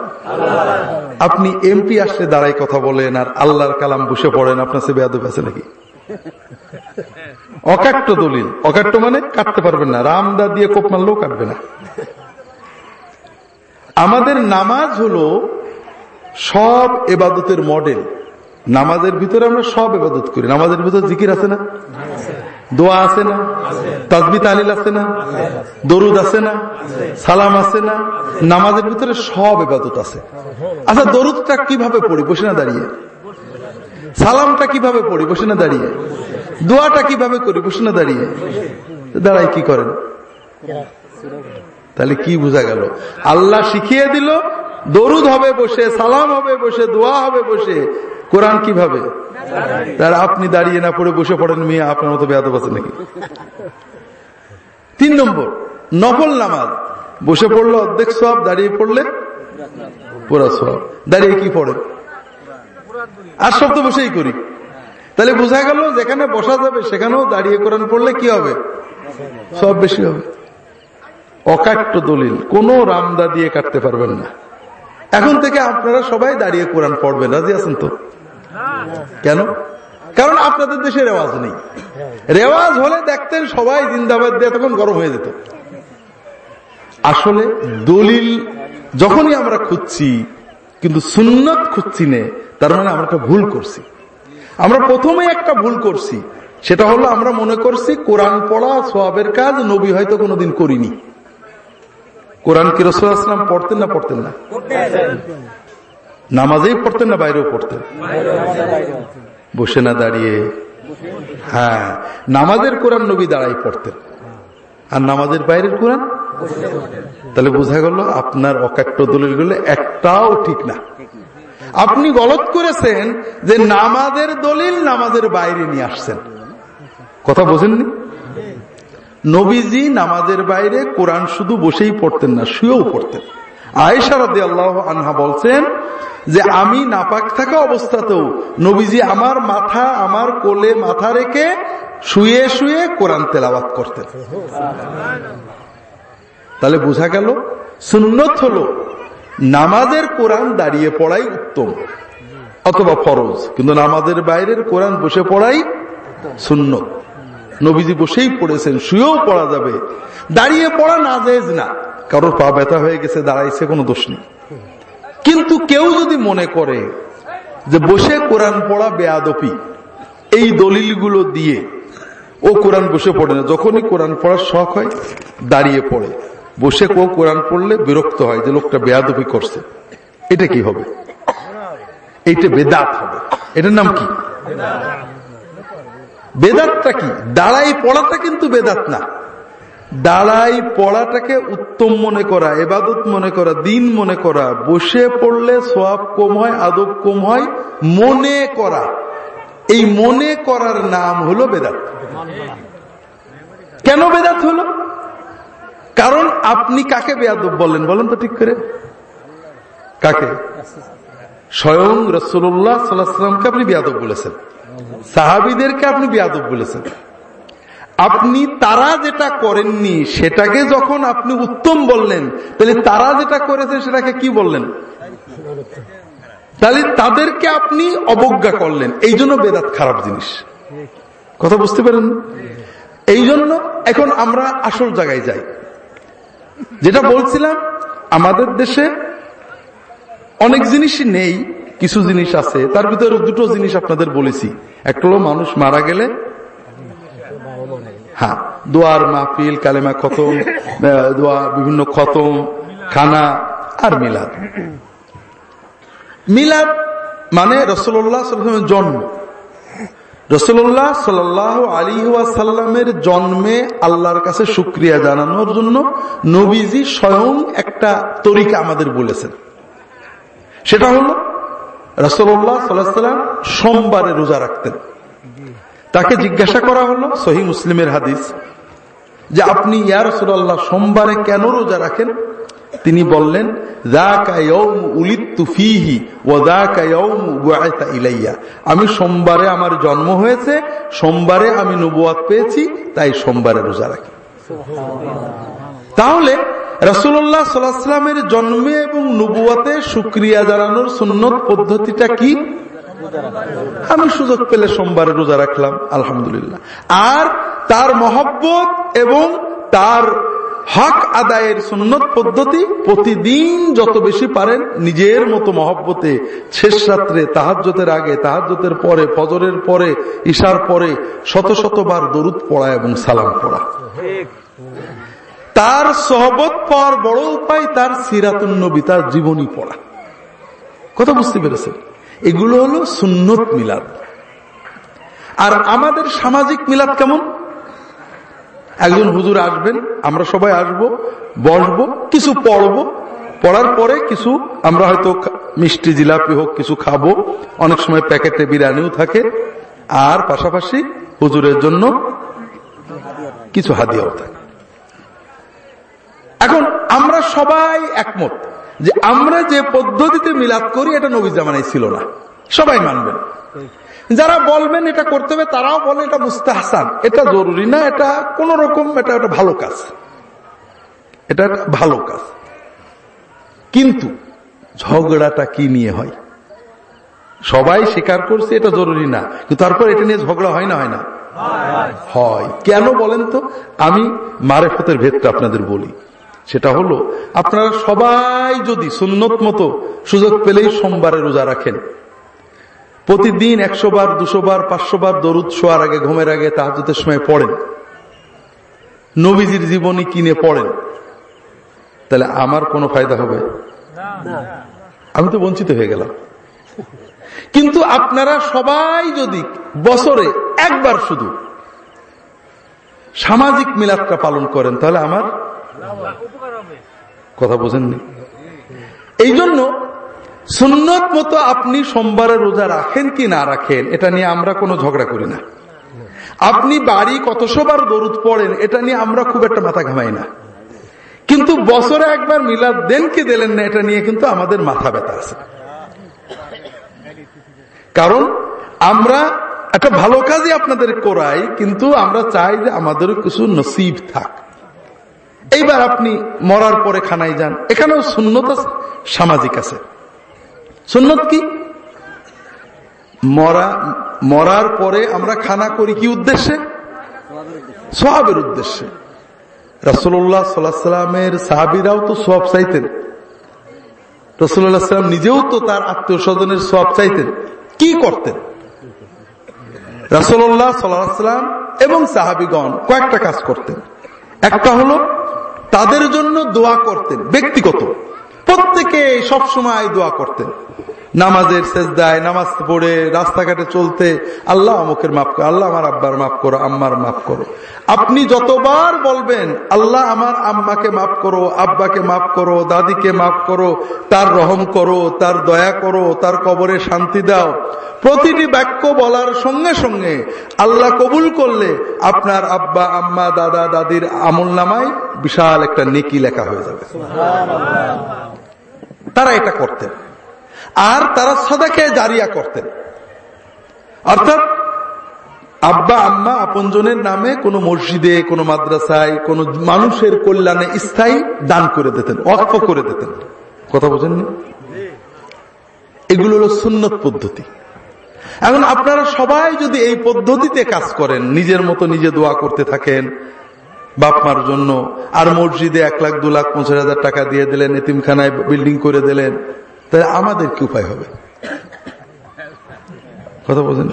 আপনি এমপি আসলে দাঁড়াই কথা বলেন আর আল্লাহর কালাম বসে পড়েন, আপনার সে বেয়াদব আছে নাকি? অকাট্য দলিল। অকাট্য মানে কাটতে পারবেন না রামদা দিয়ে কোপ মারলেও কাটবে না। আমাদের নামাজ হলো সব এবাদতের মডেল। নামাজের ভিতরে আমরা সব এবাদত করি। নামাজের ভিতরে জিকির আছে না? দোয়া আছে না? তাজবি, তালিল আছে না? দরুদ আছে না? সালাম আছে না? নামাজের ভিতরে সব এবাদত আছে। আচ্ছা দরুদটা কীভাবে পড়ি? বসে না দাঁড়িয়ে। সালামটা কীভাবে পড়ি? বসে না দাঁড়িয়ে। দোয়াটা কীভাবে করি? বসে না দাঁড়িয়ে। দাঁড়াই কি করেন? তাহলে কি বোঝা গেল? আল্লাহ শিখিয়ে দিল, দরুদ হবে বসে, সালাম হবে বসে, দোয়া হবে বসে। কোরআন কীভাবে? আপনি দাঁড়িয়ে না পড়ে বসে পড়েন, মেয়ে, আপনার মতো বেয়াদব আছে নাকি? তিন নম্বর, নফল নামাজ। বসে পড়লে, অর্ধেক সব, দাঁড়িয়ে পড়লে পুরা সব। দাঁড়িয়ে কি পড়ে? আর সব তো বসেই করি। তাহলে বোঝা গেল, যেখানে বসা যাবে, সেখানেও দাঁড়িয়ে কোরআন পড়লে কি হবে? সব বেশি হবে। অকাট্য দলিল, কোন রামদা দিয়ে কাটতে পারবেন না। এখন থেকে আপনারা সবাই দাঁড়িয়ে কোরআন পড়বেন, রাজি আছেন তো? কেন? কারণ আপনাদের দেশে রেওয়াজ নেই। রেওয়াজ হলে দেখতেন সবাই জিন্দাবাদ দিয়ে তখন গরম হয়ে যেত। আসলে দলিল যখনই আমরা খুঁজছি, কিন্তু সুন্নত খুঁজছি নে, তার মানে আমরা একটা ভুল করছি। আমরা প্রথমে একটা ভুল করছি। সেটা হলো আমরা মনে করছি কোরআন পড়া সোয়াবের কাজ নবী হয়তো কোনোদিন করিনি। কোরআন কি আসলাম পড়তেন না পড়তেন না? নামাজেই পড়তেন না বাইরেও পড়তেন? বসে না দাঁড়িয়ে। হ্যাঁ নামাজের কোরআন নবী দাঁড়াই পড়তেন। আর নামাজের বাইরের কোরআন? তাহলে বোঝা গেল আপনার অকাট্য দলিলগুলো একটাও ঠিক না। আপনি গলত করেছেন যে নামাজের দলিল নামাজের বাইরে নিয়ে আসছেন। কথা বোঝেননি? নবীজি নামাজের বাইরে কোরআন শুধু বসেই পড়তেন না, শুয়েও পড়তেন। আয়েশারদি আল্লাহ আনহা বলছেন যে আমি নাপাক থাকা অবস্থাতেও নবীজি আমার মাথা, আমার কোলে মাথা রেখে শুয়ে শুয়ে কোরআন তেলাবাত করতেন। তাহলে বোঝা গেল, সুন্নত হলো নামাজের কোরআন দাঁড়িয়ে পড়াই উত্তম অথবা ফরজ, কিন্তু নামাজের বাইরের কোরআন বসে পড়াই সুন্নত। নবীজি বসেই পড়েছেন, শুয়েও পড়া যাবে। দাঁড়িয়ে পড়া না যায়জ না। কারোর পা ব্যথা হয়ে গেছে, দাঁড়াইছে, কোনো দোষ নেই। কিন্তু কেউ যদি মনে করে যে বসে কোরআন পড়া বেয়াদপি, এই দলিলগুলো দিয়ে ও কোরআন বসে পড়ে না, যখনই কোরআন পড়ার শখ হয়, দাঁড়িয়ে পড়ে। বসে কেউ কোরআন পড়লে বিরক্ত হয় যে লোকটা বেয়াদপি করছে। এটা কি হবে? এইটা বেদাত হবে। এটার নাম কি? বেদাতটা কি? দাঁড়াই পড়াটা কিন্তু বেদাত না। দাঁড়াই পড়াটাকে উত্তম মনে করা, এবাদত মনে করা, দিন মনে করা, বসে পড়লে সব কম হয়, আদব কম হয়, মনে করা। এই মনে করার নাম হলো বেদাত। কেন বেদাত হলো? কারণ আপনি কাকে বেয়াদব বললেন বলেন তো ঠিক করে। কাকে? স্বয়ং রসুল্লাহ সাল্লাহামকে আপনি বেয়াদব বলেছেন। সাহাবিদেরকে আপনি বেয়াদব বলেছেন। আপনি তারা যেটা করেননি, সেটাকে যখন আপনি উত্তম বললেন, তাহলে তারা যেটা করেছে, সেটাকে কি বললেন? তাহলে তাদেরকে আপনি অবজ্ঞা করলেন। এই জন্য বেদাত খারাপ জিনিস। কথা বুঝতে পারেন? এই জন্য এখন আমরা আসল জায়গায় যাই। যেটা বলছিলাম, আমাদের দেশে অনেক জিনিসই নেই কিছু জিনিস আছে। তার ভিতরে দুটো জিনিস আপনাদের বলেছি। একটা হলো, মানুষ মারা গেলে হ্যাঁ দোয়ার মাহফিল, কালেমা খতম দোয়া, বিভিন্ন খতম, খানা আর মিলাদ। মিলাদ মানে রসল্লাহ জন্ম। রসল্লাহ সাল আলী সাল্লামের জন্মে আল্লাহর কাছে সুক্রিয়া জানানোর জন্য নবীজি স্বয়ং একটা তরিকা আমাদের বলেছেন। সেটা হলো রসল্লাহ সোমবারে রোজা রাখতেন। তাকে জিজ্ঞাসা করা হলো, সহি মুসলিমের হাদিস, যে আপনি ইয়া রসুল্লাহ সোমবারে কেন রোজা রাখেন? তিনি বললেন আমি সোমবারে আমার জন্ম হয়েছে, সোমবারে আমি নবুয়াদ পেয়েছি, তাই সোমবারে রোজা রাখি। তাহলে রসুল্লাহ সাল্লামের জন্মে এবং নবুয়াতে সুক্রিয়া জানানোর সুন্নত পদ্ধতিটা কি? আমি সুযোগ পেলে সোমবারে রোজা রাখলাম, আলহামদুলিল্লাহ। আর তার মহব্বত এবং তার হক আদায়ের সুন্নত পদ্ধতি প্রতিদিন যত বেশি পারেন নিজের মতো মহব্বতে, শেষ রাত্রে তাহাজ্যতের আগে তাহাজ্যতের পরে, ফজরের পরে, ঈশার পরে শত শতবার দরুদ পড়া এবং সালাম পড়া। তার সহবত পাওয়ার বড় উপায় তার সিরাতুন্নবী তার জীবনী পড়া। কথা বুঝতে পেরেছেন? এগুলো হলো সুন্নত মিলাদ। আর আমাদের সামাজিক মিলাদ কেমন? একজন হুজুর আসবেন, আমরা সবাই আসব, বসবো, কিছু পড়ব। পড়ার পরে কিছু আমরা হয়তো মিষ্টি, জিলাপি হোক, কিছু খাব। অনেক সময় প্যাকেটে বিরিয়ানিও থাকে। আর পাশাপাশি হুজুরের জন্য কিছু হাদিয়াও থাকে। এখন আমরা সবাই একমত যে আমরা যে পদ্ধতিতে মিলাদ করি, এটা নবী জামানায় ছিল না। সবাই মানবেন। যারা বলবেন এটা করতে হবে, তারাও বলে এটা মুস্তাহাসান। এটা জরুরি না, এটা কোন রকম, এটা একটা ভালো কাজ। এটা একটা ভালো কাজ। কিন্তু ঝগড়াটা কি নিয়ে হয়? সবাই স্বীকার করছে এটা জরুরি না, কিন্তু তারপর এটা নিয়ে ঝগড়া হয় না হয় না? হয়। কেন বলেন তো? আমি মারেফতের ভেদটা আপনাদের বলি। সেটা হলো, আপনারা সবাই যদি সুন্নত মতো সুযোগ পেলেই সোমবারে রোজা রাখেন। প্রতিদিন একশো বার, দুশো বার, পাঁচশো বার দরুদ শোয়ার আগে, ঘুমের আগে তাহাজতের সময় পড়েন। নবীজির জীবনী কিনে পড়েন। তাহলে আমার কোনো ফায়দা হবে? আমি তো বঞ্চিত হয়ে গেলাম। কিন্তু আপনারা সবাই যদি বছরে একবার শুধু সামাজিক মিলাদটা পালন করেন, তাহলে আমার কথা বোঝেননি? এই জন্য সুন্নত মতো আপনি সোমবারে রোজা রাখেন কি না রাখেন, এটা নিয়ে আমরা কোনো ঝগড়া করি না। আপনি বাড়ি কতশোবার দরুদ পড়েন, এটা নিয়ে আমরা খুব একটা মাথা ঘামাই না। কিন্তু বছরে একবার মিলাদ দেন কি দিলেন না, এটা নিয়ে কিন্তু আমাদের মাথা ব্যথা আছে। কারণ আমরা একটা ভালো কাজই আপনাদের করাই, কিন্তু আমরা চাই যে আমাদের কিছু নসিব থাক। এইবার আপনি মরার পরে খানায় যান। এখানেও সুন্নত আছে, সামাজিক আছে। সুন্নত কি? মরা, মরার পরে আমরা খানা করি কি উদ্দেশ্যে? সবের উদ্দেশ্যে। রসুল্লাহ সাল্লামের সাহাবিরাও তো সব চাইতেন। রসুল্লাহ সাল্লাম নিজেও তো তার আত্মীয় স্বজনের সব চাইতেন। কি করতেন? রসুল্লাহ সাল্লাম এবং সাহাবিগণ কয়েকটা কাজ করতেন। একটা হলো তাদের জন্য দোয়া করতেন ব্যক্তিগত। প্রত্যেকে সবসময় দোয়া করতেন। নামাজের শেষদায় নামাজ পড়ে, রাস্তাঘাটে চলতে, আল্লাহ অমুকের মাফ করো, আল্লাহ আমার আব্বার মাফ করো, আম্মার মাফ করো। আপনি যতবার বলবেন, আল্লাহ আমার আম্মাকে মাফ করো, আব্বাকে মাফ করো, দাদিকে মাফ করো, তার রহম করো, তার দয়া করো, তার কবরে শান্তি দাও। প্রতিটি বাক্য বলার সঙ্গে সঙ্গে আল্লাহ কবুল করলে আপনার আব্বা, আম্মা, দাদা, দাদির আমল নামায় বিশাল একটা নেকি লেখা হয়ে যাবে। তারা এটা করতেন। আর তারা সাদাকে জারিয়া করতেন। অর্থাৎ আব্বা, আম্মা, আপনজনের নামে কোন মসজিদে, কোন মাদ্রাসায়, কোন মানুষের কল্যাণে স্থায়ী দান করে দিতেন অর্থ করে দিতেন। কথা বোঝেননি? এগুলো হলো সুন্নত পদ্ধতি। এখন আপনারা সবাই যদি এই পদ্ধতিতে কাজ করেন, নিজের মতো নিজে দোয়া করতে থাকেন বাপমার জন্য, আর মসজিদে এক লাখ, দু লাখ পঁচিশ হাজার টাকা দিয়ে দিলেন, এতিমখানায় বিল্ডিং করে দিলেন তাহলে আমাদের কি উপায় হবে? কথা বোঝেন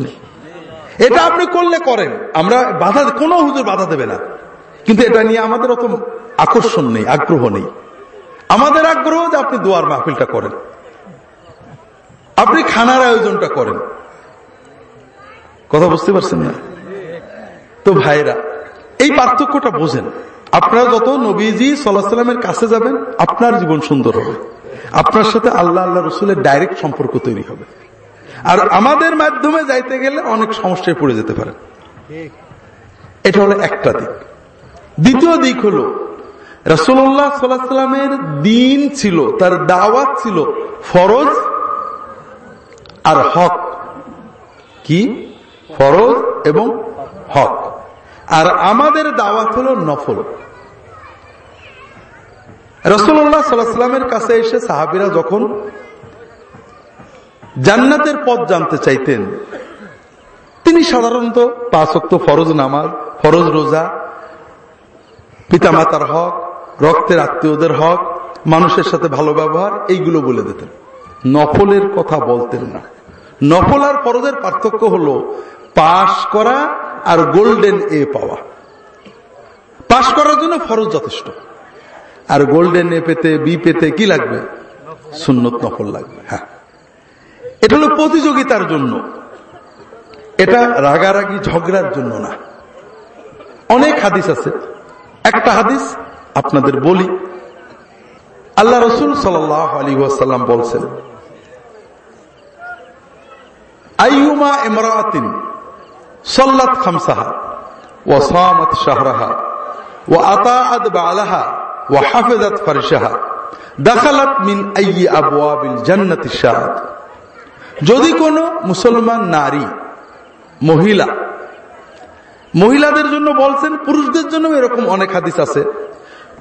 এটা আপনি করলে করেন। আমরা বাধা, কোনো হুজুর বাধা দেবে না। কিন্তু এটা নিয়ে আমাদের অত আকর্ষণ নেই, আগ্রহ নেই। আমাদের আগ্রহ যে আপনি দোয়ার মাহফিলটা করেন। আপনি খানার আয়োজনটা করেন। কথা বুঝতে পারছেন না? তো ভাইরা, এই পার্থক্যটা বোঝেন। আপনারা যত নবীজি সাল্লাহ সাল্লামের কাছে যাবেন, আপনার জীবন সুন্দর হবে। আপনার সাথে আল্লাহ আল্লাহ রসুলের ডাইরেক্ট সম্পর্ক তৈরি হবে। আর আমাদের মাধ্যমে যাইতে গেলে অনেক সমস্যায় পড়ে যেতে পারে। এটা হলো একটা দিক। দ্বিতীয় দিক হলো রসুল্লাহ সাল্লামের দিন ছিল, তার দাওয়াত ছিল ফরজ আর হক। কি? ফরজ এবং হক। আর আমাদের দাওয়াত হলো নফল। রসুল্লাহ সাল্লামের কাছে এসে সাহাবিরা যখন জান্নাতের পথ জানতে চাইতেন, তিনি সাধারণত পাঁচক্ত ফরজ নামাজ, ফরজ রোজা, পিতামাতার হক, রক্তের আত্মীয়দের হক, মানুষের সাথে ভালো ব্যবহার, এইগুলো বলে দিতেন। নফলের কথা বলতেন না। নফল আর ফরজের পার্থক্য হলো পাশ করা আর গোল্ডেন এ পাওয়া। পাশ করার জন্য ফরজ যথেষ্ট। আর গোল্ডেন এ পেতে, বি পেতে কি লাগবে? সুন্নত নফল লাগবে হ্যাঁ। এটা হলো প্রতিযোগিতার জন্য। এটা রাগারাগি ঝগড়ার জন্য না। অনেক হাদিস আছে। একটা হাদিস আপনাদের বলি। আল্লাহ রসুল সাল আলী ওয়াসাল্লাম বলছেন, আইয়ুমা ইমরাতিন সল্লাত খামসাহা ও সামত শাহরাহা ও আতাআত বালাহা হাফেজাত ফারসাহা দাখালাত মিন আইয়ি আবওয়াবিল জান্নাতি শাহাদ যদি কোনো মুসলমান নারী, মহিলা, মহিলাদের জন্য বলছেন, পুরুষদের জন্য এরকম অনেক হাদিস আছে।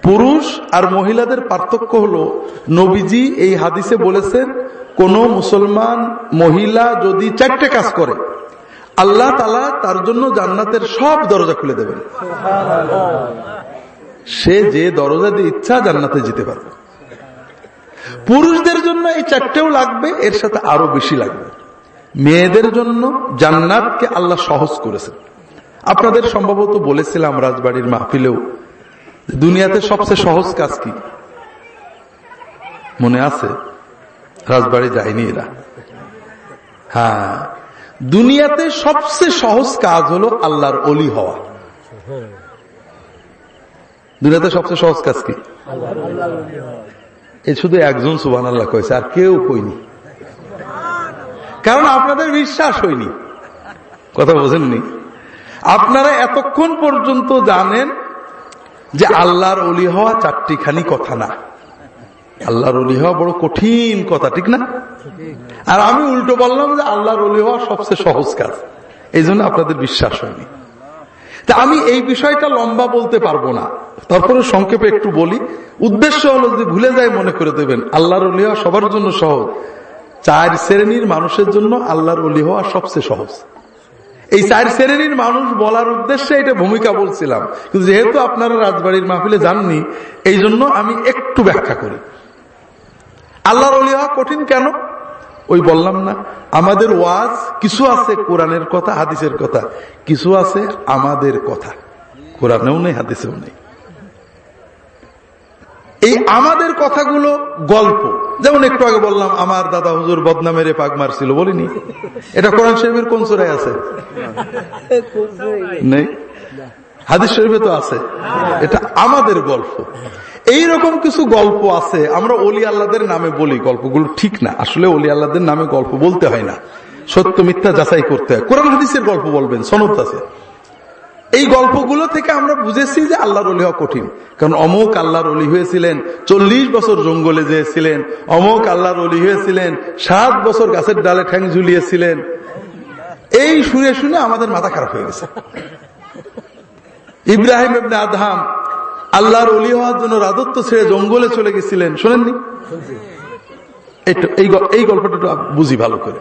পুরুষ আর মহিলাদের পার্থক্য হলো, নবীজি এই হাদিসে বলেছেন, কোন মুসলমান মহিলা যদি চারটে কাজ করে, আল্লাহ তালা তার জন্য জান্নাতের সব দরজা খুলে দেবেন। সে যে দরজা দিয়ে ইচ্ছা জান্নাতে যেতে পারবে। পুরুষদের জন্য এই চারটেও লাগবে, এর সাথে আরও বেশি লাগবে। মেয়েদের জন্য জান্নাতকে আল্লাহ সহজ করেছেন। আপনাদের সম্ভবত বলেছিলাম রাজবাড়ির মাহফিলেও দুনিয়াতে সবচেয়ে সহজ কাজ কি? মনে আছে? রাজবাড়ি যায়নি এরা। হ্যাঁ। দুনিয়াতে সবচেয়ে সহজ কাজ হলো আল্লাহর অলি হওয়া। দুনিয়াতে সবচেয়ে সহজ কাজ কি? এই শুধু একজন সুবান আল্লাহ কয়েছে আর কেউ কইনি। কারণ আপনাদের বিশ্বাস হয়নি। কথা বোঝেননি? আপনারা এতক্ষণ পর্যন্ত জানেন যে আল্লাহর অলি হওয়া চারটিখানি কথা না। আল্লাহর অলি হওয়া বড় কঠিন কথা, ঠিক না? আর আমি উল্টো বললাম যে আল্লাহর অলি হওয়া সবচেয়ে সহজ কাজ। এই আপনাদের বিশ্বাস হয়নি। তা আমি এই বিষয়টা লম্বা বলতে পারব না। তারপরে সংক্ষেপে একটু বলি। উদ্দেশ্য হলো যে ভুলে যায় মনে করে দেবেন, আল্লাহর অলি হওয়া সবার জন্য সহজ। চার শ্রেণির মানুষের জন্য আল্লাহর অলি হওয়া সবচেয়ে সহজ। এই চার শ্রেণির মানুষ বলার উদ্দেশ্যে এটা ভূমিকা বলছিলাম। কিন্তু যেহেতু আপনারা রাজবাড়ির মাহফিলে যাননি, এই জন্য আমি একটু ব্যাখ্যা করি। আল্লাহর অলি হওয়া কঠিন কেন? ওই বললাম না। আমাদের ওয়াজ কিছু আছে কোরআনের কথা, হাদিসের কথা। কিছু আছে আমাদের কথা। কোরআনেও নেই, হাদিসেও নেই। এই আমাদের কথাগুলো গল্প। যেমন একটু আগে বললাম, আমার দাদা হুজুর বদনামের পাক মারছিল, বলিনি? এটা কোরআন শরীফের কোন চোরাই আছে? নেই? হাদিস শরীফে তো আছে। এটা আমাদের গল্প। এই রকম কিছু গল্প আছে, আমরা অলি আল্লাদের নামে বলি গল্পগুলো ঠিক না। আসলে অলি আল্লাদের নামে গল্প বলতে হয় না। সত্য, মিথ্যা যাচাই করতে হয়। কোরআন হাদিসের গল্প বলবেন, সনদ আছে। এই গল্পগুলো থেকে আমরা বুঝেছি যে আল্লাহর অলি হওয়া কঠিন। কারণ অমুক আল্লাহর অলি হয়েছিলেন, চল্লিশ বছর জঙ্গলে যেয়েছিলেন। অমুক আল্লাহর অলি হয়েছিলেন, সাত বছর গাছের ডালে ঠ্যাং ঝুলিয়েছিলেন। এই শুনে শুনে আমাদের মাথা খারাপ হয়ে গেছে। ইব্রাহিম আদহাম আল্লাহর অলি হওয়ার জন্য রাজত্ব ছেড়ে জঙ্গলে চলে গেছিলেন। শোনেননি? এই গল্পটা বুঝি ভালো করে।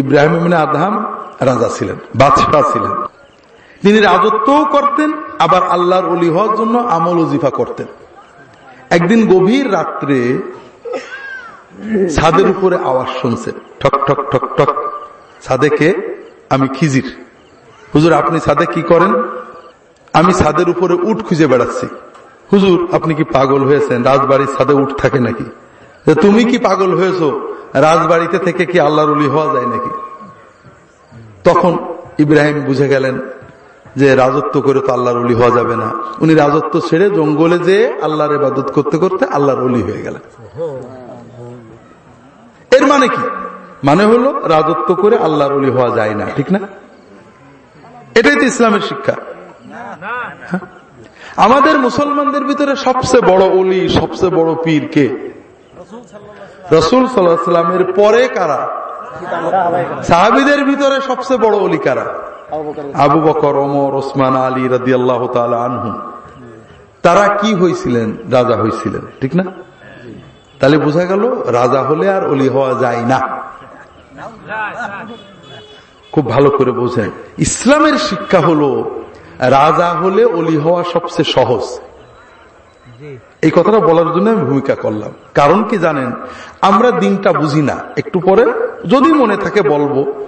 ইব্রাহিম আদহাম রাজা ছিলেন, বাদশাহ ছিলেন। তিনি রাজত্বও করতেন, আবার আল্লাহর অলি হওয়ার জন্য আমল ওজিফা করতেন। একদিন গভীর রাত্রে ছাদের উপরে আওয়াজ শুনছেন ঠক ঠক ঠক ঠক। ছাদেকে আমি খিজির। হুজুর, আপনি ছাদে কি করেন? আমি ছাদের উপরে উঠ খুঁজে বেড়াচ্ছি। হুজুর, আপনি কি পাগল হয়েছেন? রাজবাড়ির ছাদে উঠ থাকে নাকি? তুমি কি পাগল হয়েছ? রাজবাড়িতে থেকে কি আল্লাহর উলি হওয়া যায় নাকি? তখন ইব্রাহিম বুঝে গেলেন যে রাজত্ব করে তো আল্লাহর অলি হওয়া যাবে না। উনি রাজত্ব ছেড়ে জঙ্গলে যে আল্লাহর ইবাদত করতে করতে আল্লাহর অলি হয়ে গেলেন। এর মানে কি? মানে হলো রাজত্ব করে আল্লাহর অলি হওয়া যায় না, ঠিক না? এটাই তো ইসলামের শিক্ষা? আমাদের মুসলমানদের ভিতরে সবচেয়ে বড় অলি সবচেয়ে বড় পীর কে? রসুল সাল্লামের পরে কারা? সাহাবিদের ভিতরে সবচেয়ে বড় অলি কারা? আবু বকর, ওমর, ওসমান, আলী রাদি আল্লাহ আনহু। তারা কি হয়েছিলেন রাজা হয়েছিলেন ঠিক না? তাহলে বোঝা গেল, রাজা হলে আর অলি হওয়া যায় না। খুব ভালো করে বোঝেন। ইসলামের শিক্ষা হলো রাজা হলে অলি হওয়া সবচেয়ে সহজ। এই কথাটা বলার জন্য আমি ভূমিকা করলাম। কারণ কি জানেন? আমরা দিনটা বুঝি না। একটু পরে যদি মনে থাকে বলব।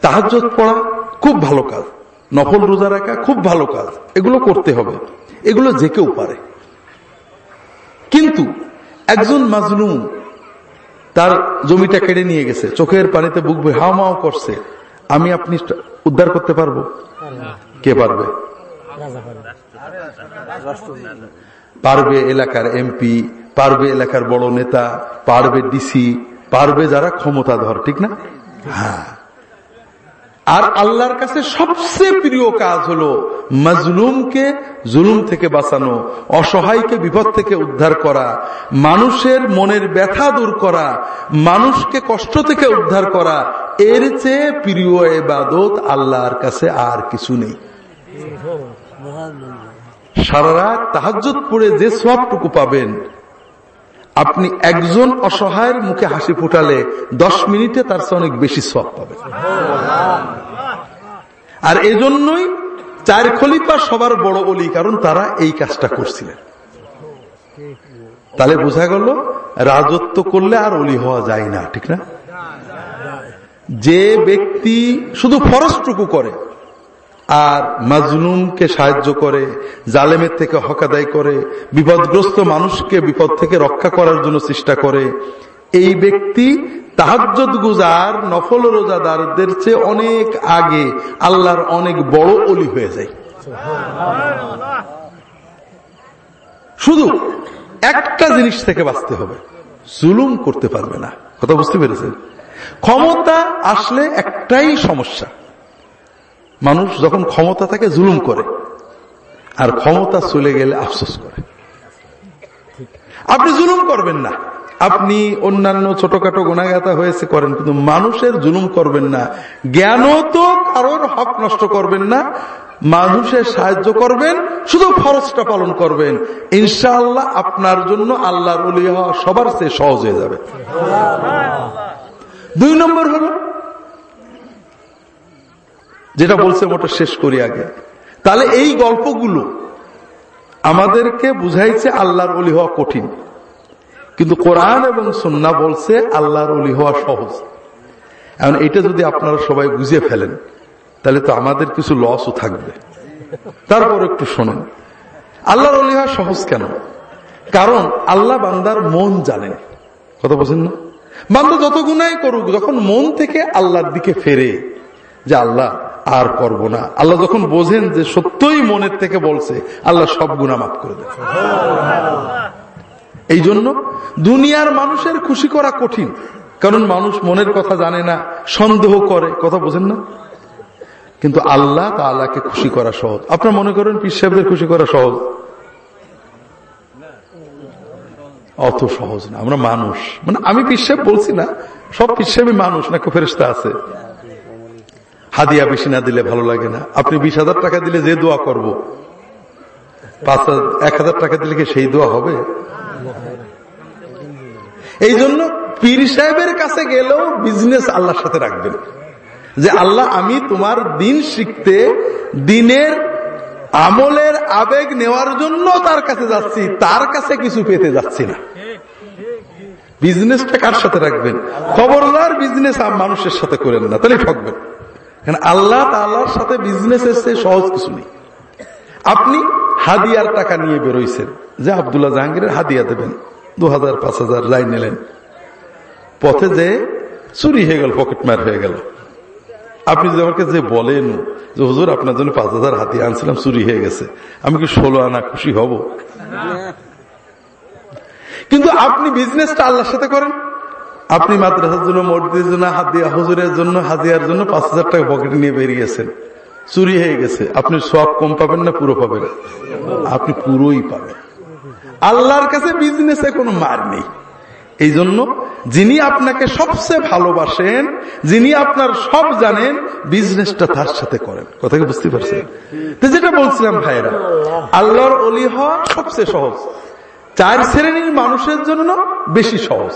তাহাজ পড়া খুব ভালো কাজ। নফল রোজা রাখা খুব ভালো কাজ। এগুলো করতে হবে। এগুলো যে কেউ পারে। কিন্তু একজন মাজলুম তার জমিটা কেড়ে নিয়ে গেছে। চোখের পানিতে বুক হাওমাও করছে। আমি আপনি উদ্ধার করতে পারব। কে পারবে? পারবে এলাকার এমপি, পারবে এলাকার বড় নেতা, পারবে ডিসি পারবে যারা ক্ষমতাধর, ঠিক না? হ্যাঁ। আর আল্লাহর কাছে সবচেয়ে প্রিয় কাজ হলো মজলুমকে জুলুম থেকে বাঁচানো, অসহায়কে বিপদ থেকে উদ্ধার করা, মানুষের মনের ব্যথা দূর করা, মানুষকে কষ্ট থেকে উদ্ধার করা, এর চেয়ে প্রিয় এবাদত আল্লাহর কাছে আর কিছু নেই। সারা রাত তাহাজত পড়ে যে সবটুকু পাবেন, আপনি একজন অসহায়ের মুখে হাসি ফুটালে দশ মিনিটে তার চেয়ে অনেক বেশি সব পাবেন। আর এজন্যই চার খলিফা সবার বড় বলি কারণ তারা এই কাজটা করছিলেন। তাহলে বোঝা গেল, রাজত্ব করলে আর অলি হওয়া যায় না, ঠিক না? যে ব্যক্তি শুধু ফরসটুকু করে আর মাজলুমকে সাহায্য করে, জালেমের থেকে হকাদাই করে, বিপদগ্রস্ত মানুষকে বিপদ থেকে রক্ষা করার জন্য চেষ্টা করে। এই ব্যক্তি তাহাজ্জত গুজার, নফল রোজাদারদের চেয়ে অনেক আগে আল্লাহর অনেক বড় অলি হয়ে যায়। শুধু একটা জিনিস থেকে বাঁচতে হবে, জুলুম করতে পারবে না। কথা বুঝতে পেরেছেন? ক্ষমতা আসলে একটাই সমস্যা। মানুষ যখন ক্ষমতা থাকে জুলুম করে, আর ক্ষমতা চলে গেলে আফসোস করে। আপনি জুলুম করবেন না। আপনি অন্যান্য ছোটখাটো গুণাগাতা হয়েছে করেন, কিন্তু মানুষের জুলুম করবেন না। জ্ঞানও তো কারোর হক নষ্ট করবেন না, মানুষের সাহায্য করবেন, শুধু ফরজটা পালন করবেন। ইনশাআল্লাহ আপনার জন্য আল্লাহর হওয়া সবার চেয়ে সহজ হয়ে যাবে। দুই নম্বর হল যেটা বলছে মোটা শেষ করি আগে। তাহলে এই গল্পগুলো আমাদেরকে বুঝাইছে আল্লাহর অলি হওয়া কঠিন। কিন্তু কোরআন এবং সন্না বলছে আল্লাহর অলি হওয়া সহজ। এখন এটা যদি আপনারা সবাই বুঝে ফেলেন, তাহলে তো আমাদের কিছু লসও থাকবে। তারপর একটু শোনেন। আল্লাহর অলি হওয়া সহজ কেন? কারণ আল্লাহ বান্দার মন জানেন কথা বলছেন না? বান্দা যত গুণাই করুক, যখন মন থেকে আল্লাহর দিকে ফেরে, যে আল্লাহ আর করব না। আল্লাহ যখন বোঝেন যে সত্যই মনের থেকে বলছে আল্লাহ সব গুণা মাফ করে দেয় এই জন্য দুনিয়ার মানুষের খুশি করা কঠিন। কারণ মানুষ মনের কথা জানে না সন্দেহ করে কথা বোঝেন না? কিন্তু আল্লাহ তালাকে খুশি করা সহজ। আপনার মনে করেন পীর সাহেবদের খুশি করা সহজ? অত সহজ না। আমরা মানুষ। মানে আমি পীর সাহেব বলছি না সব পীর সাহেবই মানুষ নাকি ফেরিস্তা আছে? হাদিয়া বেশি না দিলে ভালো লাগে না। আপনি বিশ হাজার টাকা দিলে যে দোয়া করব, পাঁচ এক হাজার টাকা দিলে কি সেই দোয়া হবে? এই জন্য পীর সাহেবের কাছে গেলেও বিজনেস আল্লাহর সাথে রাখবেন। যে আল্লাহ, আমি তোমার দিন শিখতে, দিনের আমলের আবেগ নেওয়ার জন্য তার কাছে যাচ্ছি, তার কাছে কিছু পেতে যাচ্ছি না। বিজনেসটা কার সাথে রাখবেন? খবরদার বিজনেস মানুষের সাথে করেন না, তাহলে ঠকবেন। আল্লাহ তাল্লাহর সাথে বিজনেস এসে সহজ কিছু নেই। আপনি হাদিয়ার টাকা নিয়ে বেরোইছেন, যে আবদুল্লাহ জাহাঙ্গীরের হাদিয়া দেবেন দু হাজার পাঁচ হাজার যাই নিলেন। পথে যে চুরি হয়ে গেল পকেট মার হয়ে গেল। আপনি যদি আমাকে যে বলেন যে, হুজুর, আপনার জন্য পাঁচ হাজার হাতি আনছিলাম, চুরি হয়ে গেছে, আমি কি ষোলো আনা খুশি হব? কিন্তু আপনি বিজনেসটা আল্লাহর সাথে করেন। আপনি মাদ্রাসার জন্য মসজিদের জন্য হাদিয়া, হুজুরের জন্য হাদিয়ার জন্য পাঁচ হাজার টাকা পকেটে নিয়ে বেরিয়েছেন চুরি হয়ে গেছে। আপনি সব কম পাবেন না, পুরো পাবেন। আপনি পুরোই পাবেন। আল্লাহর কাছে বিজনেসে কোনো মার নেই। এই জন্য যিনি আপনাকে সবচেয়ে ভালোবাসেন, যিনি আপনার সব জানেন বিজনেসটা তার সাথে করেন। কথা কি বুঝতে পারছেন? তো যেটা বলছিলাম ভাইরা আল্লাহর অলি হওয়া সবচেয়ে সহজ। চার শ্রেণির মানুষের জন্য বেশি সহজ।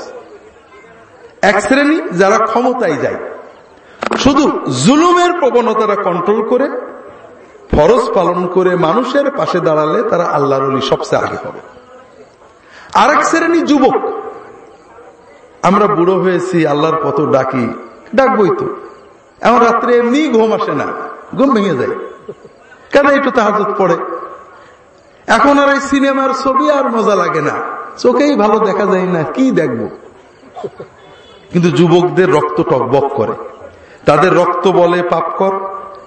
এক শ্রেণি যারা ক্ষমতায় যায়। শুধু জুলুমের প্রবণতারা কন্ট্রোল করে, ফরজ পালন করে মানুষের পাশে দাঁড়ালে তারা আল্লাহর সবচেয়ে আগে হবে। আরেক শ্রেণি যুবক, আমরা বুড়ো হয়েছি, আল্লাহর কত ডাকি, ডাকবই তো। এমন রাত্রে এমনি ঘুম আসে না, ঘুম ভেঙে যায়। কেন একটু তাহাজত পড়ে? এখন আর এই সিনেমার ছবি আর মজা লাগে না। চোখেই ভালো দেখা যায় না, কি দেখব? কিন্তু যুবকদের রক্ত টকবক করে। তাদের রক্ত বলে পাপ কর,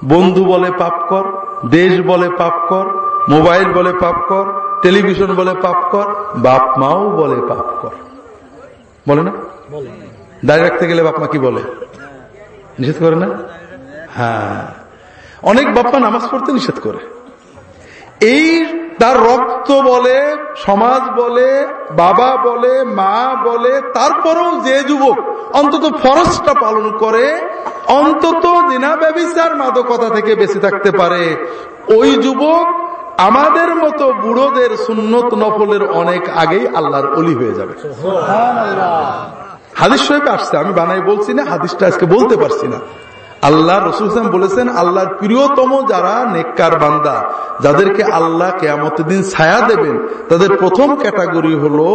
বন্ধু বলে পাপ কর, দেশ বলে পাপ কর, মোবাইল বলে পাপ কর, টেলিভিশন বলে পাপ কর, বাপ মাও বলে পাপ কর। বলে না? দাঁড়িয়ে রাখতে গেলে বাপমা কি বলে? নিষেধ করে না? হ্যাঁ। অনেক বাপমা নামাজ পড়তে নিষেধ করে। এই তার রক্ত বলে সমাজ বলে বাবা বলে মা বলে তারপরেও যে যুবক অন্তত ফরজটা পালন করে অন্তত দিনা ব্যবচার মাদকতা থেকে বেঁচে থাকতে পারে। ওই যুবক আমাদের মতো বুড়োদের সুন্নত নফলের অনেক আগেই আল্লাহর অলি হয়ে যাবে। হাদিস সাহেব আসছে আমি বানাই বলছি না হাদিসটা আজকে বলতে পারছি না। আল্লাহ রসুল বলেছেন, আল্লাহর প্রিয়তম যারা নেককার বান্দা, যাদেরকে আল্লাহ কেয়ামতের দিন ছায়া দেবেন, তাদের প্রথম ক্যাটাগরি হলো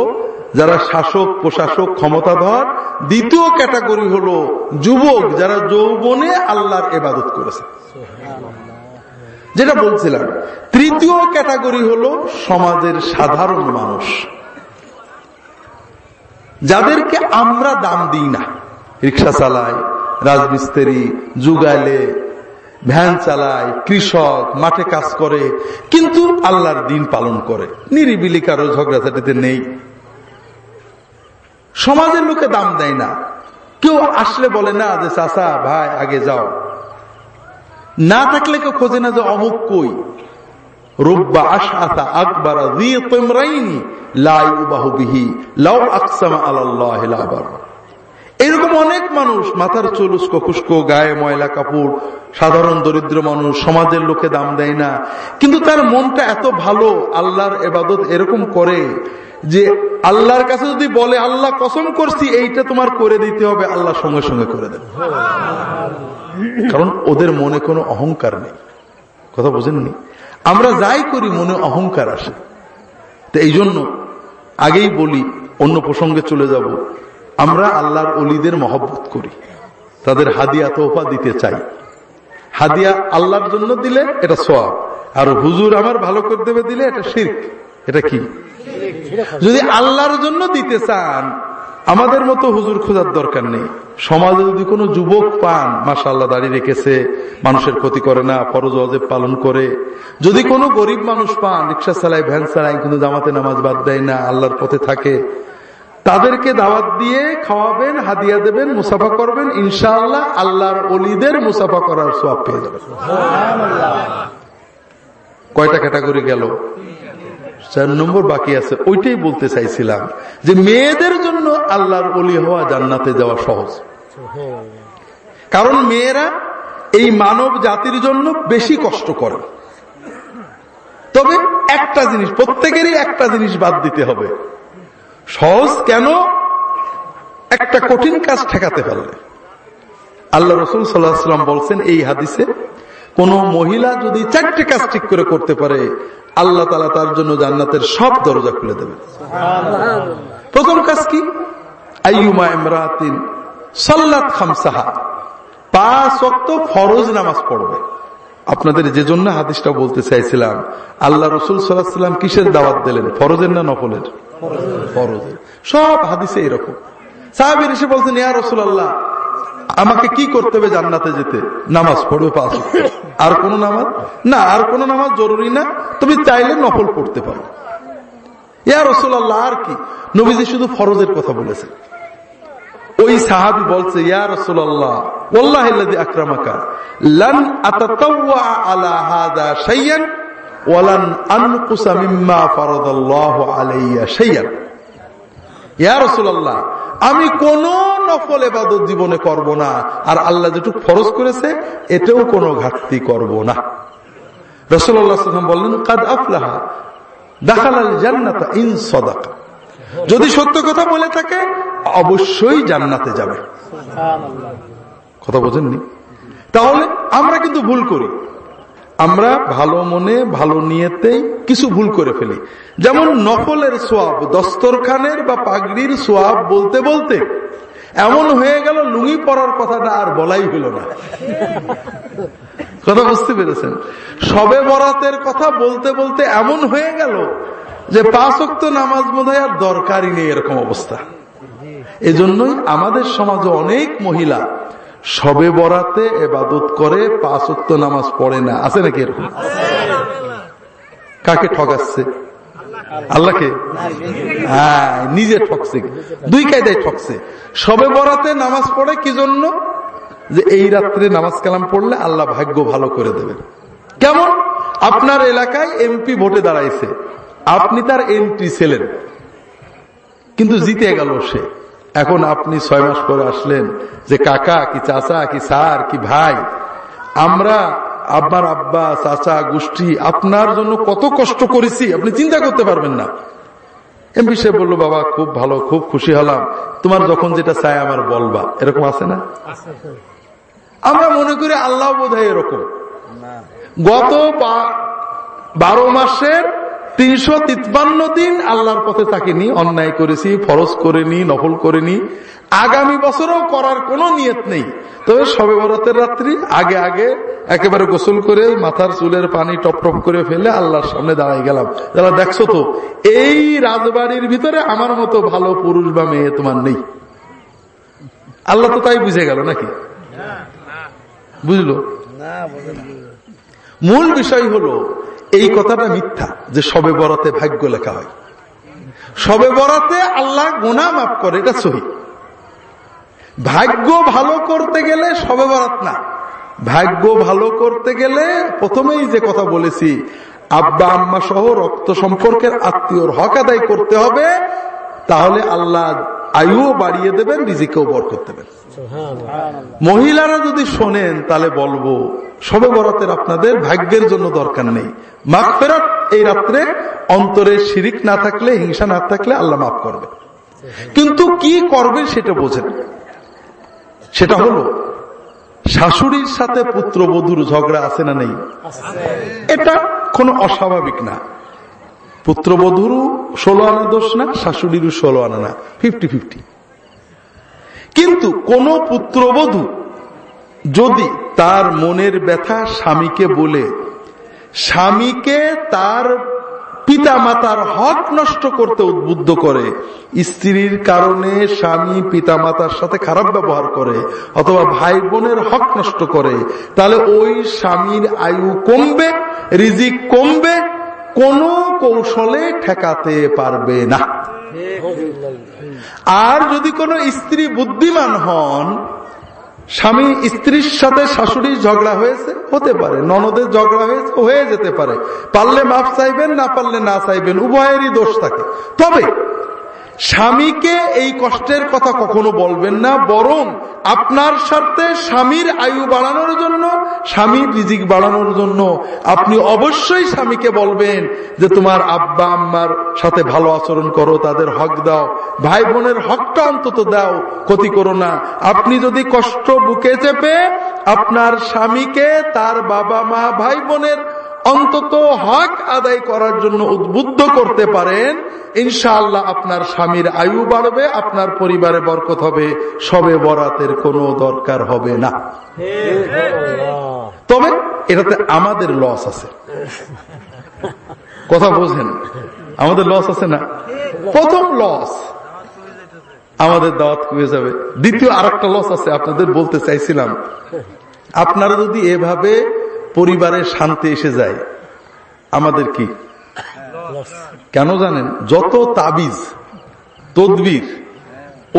যারা শাসক, প্রশাসক, ক্ষমতাধর। দ্বিতীয় ক্যাটাগরি হলো যুবক, যারা যৌবনে আল্লাহর এবাদত করেছে। যেটা বলছিলাম, তৃতীয় ক্যাটাগরি হলো সমাজের সাধারণ মানুষ। যাদেরকে আমরা দাম দিই না, রিক্সা চালায় রাজমিস্ত্রি, যুগালে, ভ্যান চালায়, কৃষক, মাঠে কাজ করে, কিন্তু আল্লাহর দিন পালন করে। নিরিবিলি কারও ঝগড়াঝাটিতে নেই। সমাজের লোকে দাম দেয় না। কেউ আসলে বলে না যে চাষা ভাই, আগে যাও। না থাকলে কেউ খোঁজে না যে, অমুক কই? রব্বা আশাতা আকবর এরকম অনেক মানুষ, মাথার চুল, উস্কো গায়ে ময়লা কাপড়, সাধারণ দরিদ্র মানুষ, সমাজের লোকে দাম দেয় না। কিন্তু তার মনটা এত ভালো, আল্লাহর এবাদত এরকম করে যে আল্লাহর কাছে যদি বলে, আল্লাহ কসম করছি, এইটা তোমার করে দিতে হবে, আল্লাহ সঙ্গে সঙ্গে করে দেবে। কারণ ওদের মনে কোনো অহংকার নেই। কথা বুঝেননি? আমরা যাই করি, মনে অহংকার আসে। তো এই জন্য আগেই বলি, অন্য প্রসঙ্গে চলে যাব। আমরা আল্লাহর অলিদের মহব্বত করি। তাদের হাদিয়া তোফা দিতে চাই। হাদিয়া আল্লাহর জন্য দিলে এটা সোয়াব আর হুজুর আমার ভালো করে দেবে দিলে এটা শির্ক। এটা কি? যদি আল্লাহর জন্য দিতে চান, আমাদের মতো হুজুর খোঁজার দরকার নেই। সমাজে যদি কোনো যুবক পান মাসা আল্লাহ দাঁড়িয়ে রেখেছে, মানুষের ক্ষতি করে না, ফরজ অজেব পালন করে। যদি কোনো গরিব মানুষ পান, রিক্সা চালায়, ভ্যান চালায়, কিন্তু জামাতে নামাজ বাদ দেয় না, আল্লাহর পথে থাকে তাদেরকে দাওয়াত দিয়ে খাওয়াবেন, হাদিয়া দেবেন, মুসাফা করবেন, ইনশাআল্লাহ আল্লাহর অলিদের মুসাফা করার সব পেয়ে যাবেন। কয়টা ক্যাটাগরি গেল? চার নম্বর বাকি আছে, ওইটাই বলতে চাইছিলাম যে মেয়েদের জন্য আল্লাহর অলি হওয়া জান্নাতে যাওয়া সহজ। কারণ মেয়েরা এই মানব জাতির জন্য বেশি কষ্ট করে। তবে একটা জিনিস, প্রত্যেকেরই একটা জিনিস বাদ দিতে হবে। সহজ কেন? একটা কঠিন কাজ ঠেকাতে পারলে। আল্লাহ রসুল সাল্লাহাম বলছেন এই হাদিসে কোন মহিলা যদি চারটে কাজ ঠিক করে করতে পারে আল্লাহ তালা তার জন্য জান্নাতের সব দরজা খুলে দেবে প্রথম কাজ কি? আইয়ুমা ইমরাতিন সাল্লাত খামসাহা। পাঁচ অক্ত ফরজ নামাজ পড়বে। আপনাদের যে জন্য হাদিসটা বলতে চাইছিলাম আল্লাহ রসুল সাল্লাম কিসের দাওয়াত দিলেন? ফরজের না নফলের? ফরজের সব হাদিসে এরকম। সাহাবির এসে বলছেন, ইয়া রসুল আল্লাহ আমাকে কি করতে হবে জান্নাতে যেতে? নামাজ পড়বে পাঁচ আর কোন নামাজ? না, আর কোন নামাজ জরুরি না। তুমি চাইলে নফল পড়তে পারো। ইয়া রসুল আল্লাহ আর কি? নবীজি শুধু ফরজের কথা বলেছে ওই সাহাবি বলছে, ইয়া রসুল আল্লাহ আক্রামাকা, লান আলা হাদা শাইয়ান ওয়ালান আনকুসা মিম্মা ফারাদাল্লাহু আলাইয়া শাইয়ান ইয়া রাসূলুল্লাহ আমি কোন নফল এবাদত জীবনে করব না আর আল্লাহ যেটুকু ফরজ করেছে এতেও কোনো ঘাটতি করব না। রসুল্লাহ বললেন কাদ আফলাহা দাখালাল জান্নাতা ইন সদাকা। যদি সত্য কথা বলে থাকে অবশ্যই জান্নাতে যাবে। কথা বোঝেননি? তাহলে আমরা কিন্তু ভুল করি। আমরা ভালো মনে, ভালো নিয়েতেই কিছু ভুল করে ফেলি। যেমন নকলের সোয়াব, দস্তরখানের বা পাগড়ির সোয়াব বলতে বলতে এমন হয়ে গেল লুঙ্গি পরার কথাটা আর বলাই হইল না। কথা বুঝতে পেরেছেন? সবে বরাতের কথা বলতে বলতে এমন হয়ে গেল যে পাঁচ অক্ত নামাজ বোধ আর দরকারই নেই এরকম অবস্থা। এজন্যই আমাদের সমাজে অনেক মহিলা সবে বরাতে এবাদত করে পাঁচ অক্ত নামাজ পড়ে না। আছে নাকি এরকম? কাকে ঠকাচ্ছে? আল্লাহকে? হ্যাঁ নিজে ঠকছে। দুই কায়দায় ঠকছে। সবে বরাতে নামাজ পড়ে কি জন্য? যে এই রাত্রে নামাজ কালাম পড়লে আল্লাহ ভাগ্য ভালো করে দেবেন। কেমন? আপনার এলাকায় এমপি ভোটে দাঁড়াইছে। আপনি তার এন্ট্রি ছিলেন। কিন্তু জিতে গেল সে। এখন আপনি ছয় মাস পরে আসলেন যে কাকা কি চাচা কি স্যার কি ভাই? আমরা আব্বার আব্বা চাচা গোষ্ঠী আপনার জন্য কত কষ্ট করেছি আপনি চিন্তা করতে পারবেন না। এমপি সে বলল বাবা খুব ভালো খুব খুশি হলাম। তোমার যখন যেটা চাই আমার বলবা। এরকম আছে না? আমরা মনে করি আল্লাহ বোধ এরকম। গত বারো মাসের তিনশো তিপ্পান্ন দিন আল্লাহর পথে থাকিনি অন্যায় করেছি, ফরজ করেনি, নফল করেনি। আগামী বছরও করার কোনো নিয়ত নেই। তবে সবে বরাতের রাত্রি, আগে আগে একেবারে গোসল করে মাথার চুলের পানি টপ টপ করে ফেলে আল্লাহর সামনে দাঁড়াই গেলাম। যারা দেখছ তো, এই রাজবাড়ির ভিতরে আমার মতো ভালো পুরুষ বা মেয়ে তোমার নেই। আল্লাহ তো তাই বুঝে গেল নাকি? বুঝলো? মূল বিষয় হলো, এই কথাটা মিথ্যা, যে সবে বরাতে ভাগ্য লেখা হয়। সবে বরাতে আল্লাহ গোনা মাফ করে, এটা সহি। ভাগ্য ভালো করতে গেলে সবে বরাত না। ভাগ্য ভালো করতে গেলে প্রথমেই যে কথা বলেছি, আব্বা আম্মা সহ রক্ত সম্পর্কের আত্মীয়র হক আদায় করতে হবে, তাহলে আল্লাহ আয়ুও বাড়িয়ে দেবেন, রিজিকেও বর করতে দেবেন। মহিলারা যদি শোনেন তাহলে বলব সবে বরাতের আপনাদের ভাগ্যের জন্য দরকার নেই। মাফ ফেরত এই রাত্রে অন্তরে শিরিক না থাকলে হিংসা না থাকলে আল্লাহ মাফ করবে কিন্তু কি করবে সেটা বোঝেন। সেটা হলো শাশুড়ির সাথে পুত্রবধূর ঝগড়া আছে না নেই? এটা কোনো অস্বাভাবিক না। পুত্রবধূরও ষোলো আনা দোষ না শাশুড়িরও ষোলো আনা না। Fifty fifty. কিন্তু কোন পুত্রবধূ যদি তার মনের ব্যথা স্বামীকে বলে, স্বামীকে তার পিতা মাতার হক নষ্ট করতে উদ্বুদ্ধ করে, স্ত্রীর কারণে স্বামী পিতা মাতার সাথে খারাপ ব্যবহার করে অথবা ভাই বোনের হক নষ্ট করে, তাহলে ওই স্বামীর আয়ু কমবে, রিজিক কমবে কোন কৌশলে ঠেকাতে পারবে না। আর যদি কোনো স্ত্রী বুদ্ধিমান হন, স্বামী স্ত্রীর সাথে শাশুড়ির ঝগড়া হয়েছে? হতে পারে। ননদের ঝগড়া হয়েছে? হয়ে যেতে পারে। পারলে মাফ চাইবেন, না পারলে না চাইবেন, উভয়েরই দোষ থাকে। তবে স্বামীকে এই কষ্টের কথা কখনো বলবেন না, বরং আপনার স্বার্থে স্বামীর আয়ু বাড়ানোর জন্য, স্বামীর রিজিক বাড়ানোর জন্য আপনি অবশ্যই স্বামীকে বলবেন যে তোমার আব্বা, আম্মার সাথে ভালো আচরণ করো, তাদের হক দাও, ভাই বোনের হকটা অন্তত দাও, ক্ষতি করো না। আপনি যদি কষ্ট বুকে চেপে আপনার স্বামীকে, তার বাবা মা ভাই বোনের অন্তত হক আদায় করার জন্য উদ্বুদ্ধ করতে পারেন, ইনশাআল্লাহ আপনার স্বামীর আয়ু বাড়বে, আপনার পরিবারে বরকত হবে, সবে বরাতের কোনো দরকার হবে না। তবে এটাতে আমাদের লস আছে। কথা বোঝেন, আমাদের লস আছে না? প্রথম লস আমাদের দাওয়াত হয়ে যাবে। দ্বিতীয় আর লস আছে, আপনাদের বলতে চাইছিলাম। আপনারা যদি এভাবে পরিবারের শান্তি এসে যায়। আমাদের কি? কেন জানেন? যত তাবিজ, তদবির,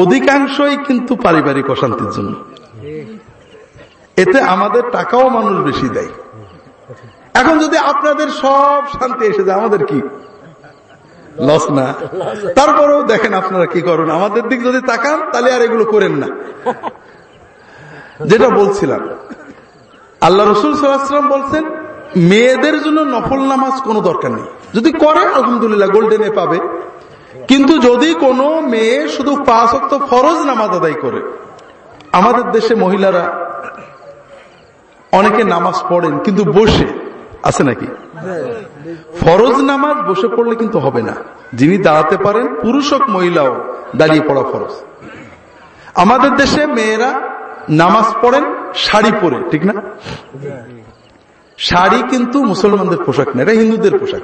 অধিকাংশই কিন্তু পারিবারিক অশান্তির জন্য। এতে আমাদের টাকাও মানুষ বেশি দেয়। এখন যদি আপনাদের সব শান্তি এসে যায়, আমাদের কি? লস না? তারপরেও দেখেন আপনারা কি করেন? আমাদের দিক যদি তাকান, তাহলে আর এগুলো করেন না। যেটা বলছিলাম আল্লাহ রসুল সাল্লাম বলছেন, মেয়েদের জন্য নফল নামাজ কোনো দরকার নেই। যদি করে, আলহামদুলিল্লাহ গোল্ডেনে পাবে। কিন্তু যদি কোনো মেয়ে শুধু পাঁচ অক্ত ফরজ নামাজ আদায় করে, আমাদের দেশে মহিলারা অনেকে নামাজ পড়েন কিন্তু বসে, আছে নাকি? ফরজ নামাজ বসে পড়লে কিন্তু হবে না। যিনি দাঁড়াতে পারেন, পুরুষ মহিলাও দাঁড়িয়ে পড়া ফরজ। আমাদের দেশে মেয়েরা নামাজ পড়েন, শাড়ি পরে ঠিক না? শাড়ি কিন্তু মুসলমানদের পোশাক না, এটা হিন্দুদের পোশাক।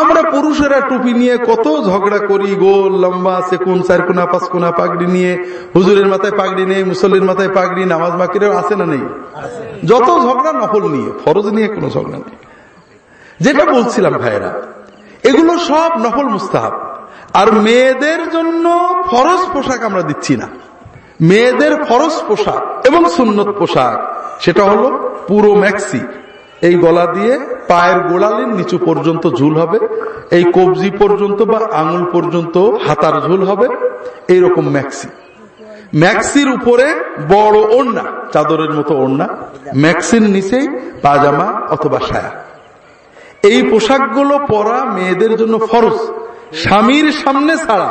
আমরা পুরুষেরা টুপি নিয়ে কত ঝগড়া করি গোল লম্বা সেকুন, চারকুনা, পাঁচকুনা, পাগড়ি নিয়ে, হুজুরের মাথায় পাগড়ি নেই, মুসল্লির মাথায় পাগড়ি, নামাজ বাকিরেও আছে না নেই? যত ঝগড়া, নফল নিয়ে, ফরজ নিয়ে কোনো ঝগড়া নেই। যেটা বলছিলাম ভাইয়েরা, এগুলো সব নফল মুস্তাহাব। আর মেয়েদের জন্য ফরজ পোশাক আমরা দিচ্ছি না। মেয়েদের ফরজ পোশাক এবং সুন্নত পোশাক। সেটা হলো পুরো ম্যাক্সি এই গলা দিয়ে পায়ের গোড়ালির নিচু পর্যন্ত ঝুল হবে, এই কবজি পর্যন্ত বা আঙুল পর্যন্ত হাতার ঝুল হবে, এইরকম ম্যাক্সি ম্যাক্সির উপরে বড় ওড়না, চাদরের মতো ওড়না ম্যাক্সির নিচেই পাজামা অথবা সায়া। এই পোশাকগুলো পরা মেয়েদের জন্য ফরজ। স্বামীর সামনে ছাড়া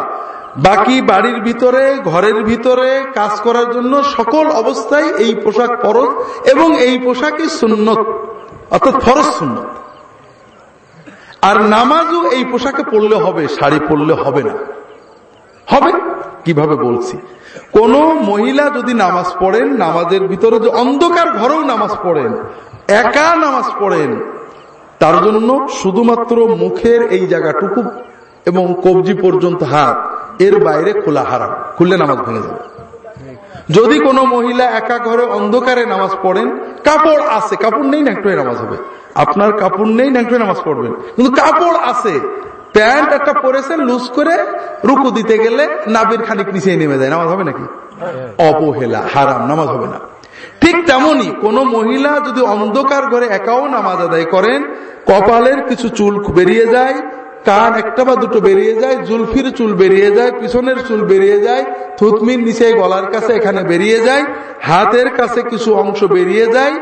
বাকি বাড়ির ভিতরে, ঘরের ভিতরে কাজ করার জন্য সকল অবস্থায় এই পোশাক ফরজ এবং এই পোশাকই সুন্নত, অর্থাৎ ফরজ সুন্নত। আর নামাজও এই পোশাকে পড়লে হবে, শাড়ি পরলে হবে না। হবে, কীভাবে বলছি? কোন মহিলা যদি নামাজ পড়েন, নামাজের ভিতরে যে অন্ধকার ঘরেও নামাজ পড়েন, একা নামাজ পড়েন, তার জন্য শুধুমাত্র মুখের এই জায়গাটুকু এবং কবজি পর্যন্ত হাত এর বাইরে খোলা হারাম। খুললে নামাজ ভেঙে যাবে। যদি কোনো মহিলা একা ঘরে অন্ধকারে নামাজ পড়েন, কাপড় আছে, কাপড় নেই ন্যাংটোয় নামাজ হবে। আপনার কাপড় নেই ন্যাংটোয় নামাজ পড়বেন। কিন্তু কাপড় আছে। প্যান্ট একটা পরেছেন, লুজ করে রুকু দিতে গেলে নাবির খানিক নিচে নেমে যায়। নামাজ হবে নাকি? অবহেলা, হারাম, নামাজ হবে না। ঠিক তেমনি কোন মহিলা যদি অন্ধকার ঘরে একাও নামাজ আদায় করেন, কপালের কিছু চুল বেরিয়ে যায় কান একটা বা দুটো বেরিয়ে যায়, জুলফির চুল বেরিয়ে যায়, পিছনের চুল বেরিয়ে যায় থুতমির নিচে গলার কাছে এখানে বেরিয়ে যায়, হাতের কাছে কিছু অংশ বেরিয়ে যায়,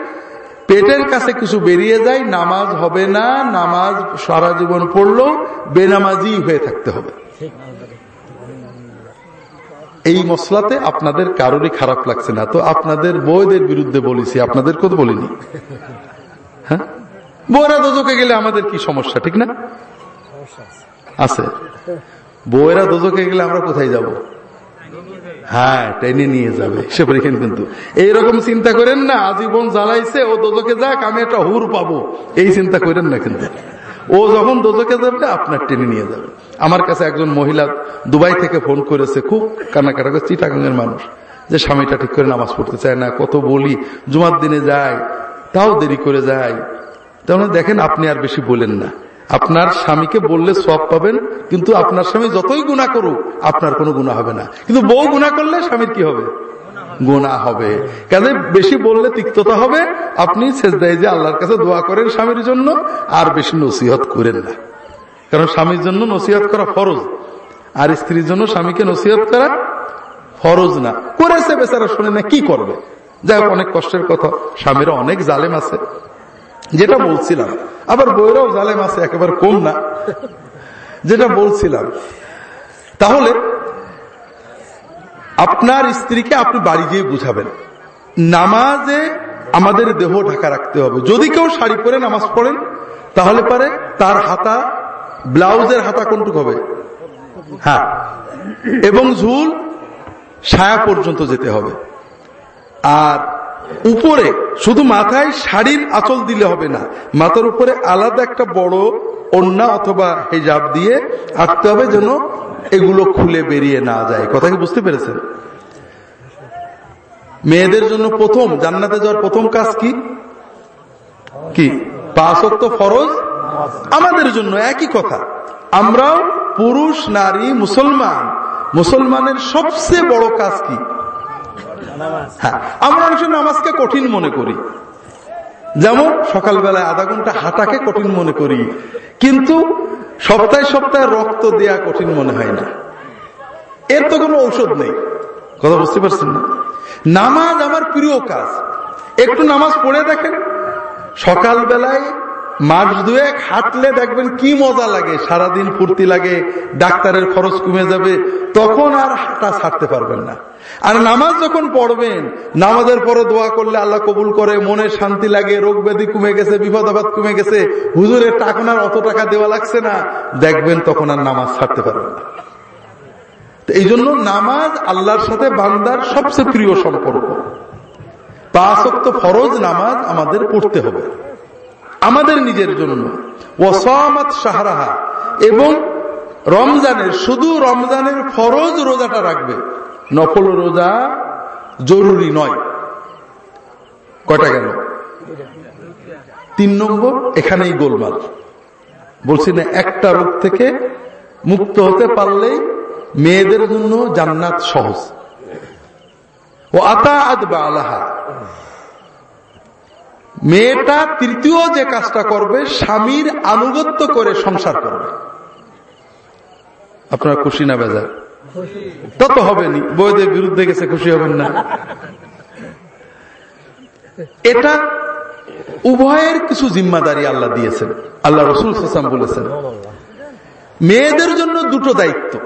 পেটের কাছে কিছু বেরিয়ে যায়, নামাজ হবে না, নামাজ সারা জীবন পড়লেও বেনামাজি হয়ে থাকতে হবে। এই মশলাতে আপনাদের কারোরই খারাপ লাগছে না। তো আপনাদের বইদের বিরুদ্ধে বলেছি আপনাদের কত বলিনি। হ্যাঁ? বইরা দোজকে গেলে আমাদের কি সমস্যা, ঠিক না? আছে। বউয়েরা দোজকে গেলে আমরা কোথায় যাব? হ্যাঁ টেনে নিয়ে যাবে। সে পরীক্ষণ কিন্তু। এইরকম চিন্তা করেন না, আজীবন জ্বালাইছে, ও দোজকে যাক, আমি একটা হুর পাবো। এই চিন্তা করেন না কিন্তু। ও যখন দোজকে যাবে, আপনার টেনে নিয়ে যাবে। আমার কাছে একজন মহিলা দুবাই থেকে ফোন করেছে, খুব কান্নাকাটা করে চিটাগাঙ্গের মানুষ, যে স্বামীটা ঠিক করে নামাজ পড়তে চায় না, কত বলি, জুমার দিনে যায়, তাও দেরি করে যায়। তাহলে দেখেন, আপনি আর বেশি বলেন না। আপনার স্বামীকে বললে সব পাবেন, কিন্তু আপনার স্বামী যতই গুণা করুক, আপনার কোনো গুণা হবে না। কিন্তু বউ গুণা করলে স্বামীর কি হবে? গোনা হবে। কাজে বেশি বললে তিক্ততা হবে। আপনি শেষ দেয় যে আল্লাহর কাছে দোয়া করেন স্বামীর জন্য, আর বেশি নসিহত করেন না। কারণ স্বামীর জন্য নসিহত করা ফরজ। আর স্ত্রীর জন্য স্বামীকে নসিহত করা ফরজ না। করেছে বেচারা, শুনে না কি করবে? যাই অনেক কষ্টের কথা। স্বামীরা অনেক জালেম আছে। যেটা বলছিলাম। আবার বইরাও জালেম আছে, একেবারে কম না। যেটা বলছিলাম। তাহলে, আপনার স্ত্রীকে আপনি বাড়ি গিয়ে বুঝাবেন। নামাজে আমাদের দেহ ঢাকা রাখতে হবে। যদি কেউ শাড়ি পরে নামাজ পড়েন, তাহলে পারে তার হাতা, ব্লাউজের হাতা কোনটুক হবে? হ্যাঁ। এবং ঝুল, ছায়া পর্যন্ত যেতে হবে। আর উপরে, শুধু মাথায় শাড়ির আচল দিলে হবে না, মাথার উপরে আলাদা একটা বড় অন্যা অথবা হেজাব দিয়ে আঁকতে হবে যেন এগুলো খুলে বেরিয়ে না যায়। কথা কি বুঝতে পেরেছেন? মেয়েদের জন্য প্রথম, জান্নাতে যাওয়ার প্রথম কাজ কি? কি? পাঁচত্ব ফরজ? আমাদের জন্য একই কথা। আমরাও পুরুষ, নারী, মুসলমান। মুসলমানের সবচেয়ে বড় কাজ কি? হ্যাঁ আমরা অনেক নামাজকে কঠিন মনে করি। যেমন সকালবেলায় আধা ঘণ্টা হাঁটাকে কঠিন মনে করি। কিন্তু সপ্তাহে সপ্তাহে রক্ত দেয়া কঠিন মনে হয় না। এর তো কোনো ঔষধ নেই। কথা বুঝতে পারছেন না? নামাজ আমার প্রিয় কাজ। একটু নামাজ পড়ে দেখেন, সকালবেলায় মাস দুয়েক হাঁটলে দেখবেন কি মজা লাগে, সারাদিন ফুর্তি লাগে, ডাক্তারের খরচ কমে যাবে, তখন আর হাঁটা ছাড়তে পারবেন না। আর নামাজ যখন পড়বেন, নামাজের পরে দোয়া করলে আল্লাহ কবুল করে, মনে শান্তি লাগে, রোগ ব্যাধি কমে গেছে, বিপদ বিপদাবাদ কমে গেছে, হুজুরের টাকার অত টাকা দেওয়া লাগছে না, দেখবেন তখন আর নামাজ ছাড়তে পারবেন না। এই জন্য নামাজ আল্লাহর সাথে বান্দার সবচেয়ে প্রিয় সম্পর্ক। পাঁচক্ত ফরজ নামাজ আমাদের পড়তে হবে। আমাদের নিজের জন্য। সাহারাহা এবং রমজানের, শুধু রমজানের ফরজ রোজাটা রাখবে। নকল রোজা জরুরি নয়। কটা গেল? তিন নম্বর, এখানেই গোলমাল। বলছি না, একটা রোগ থেকে মুক্ত হতে পারলেই মেয়েদের জন্য জান্নাত সহজ। ও আতা আদ বা আলাহা মেয়েটা তৃতীয় যে কাজটা করবে, স্বামীর আনুগত্য করে সংসার করবে। আপনারা খুশি না বেজার? তত হবেনি বইদের বিরুদ্ধে গেছে, খুশি হবেন না। এটা উভয়ের কিছু জিম্মাদারি আল্লাহ দিয়েছেন। আল্লাহ রসুল হাসান বলেছেন, মেয়েদের জন্য দুটো দায়িত্ব,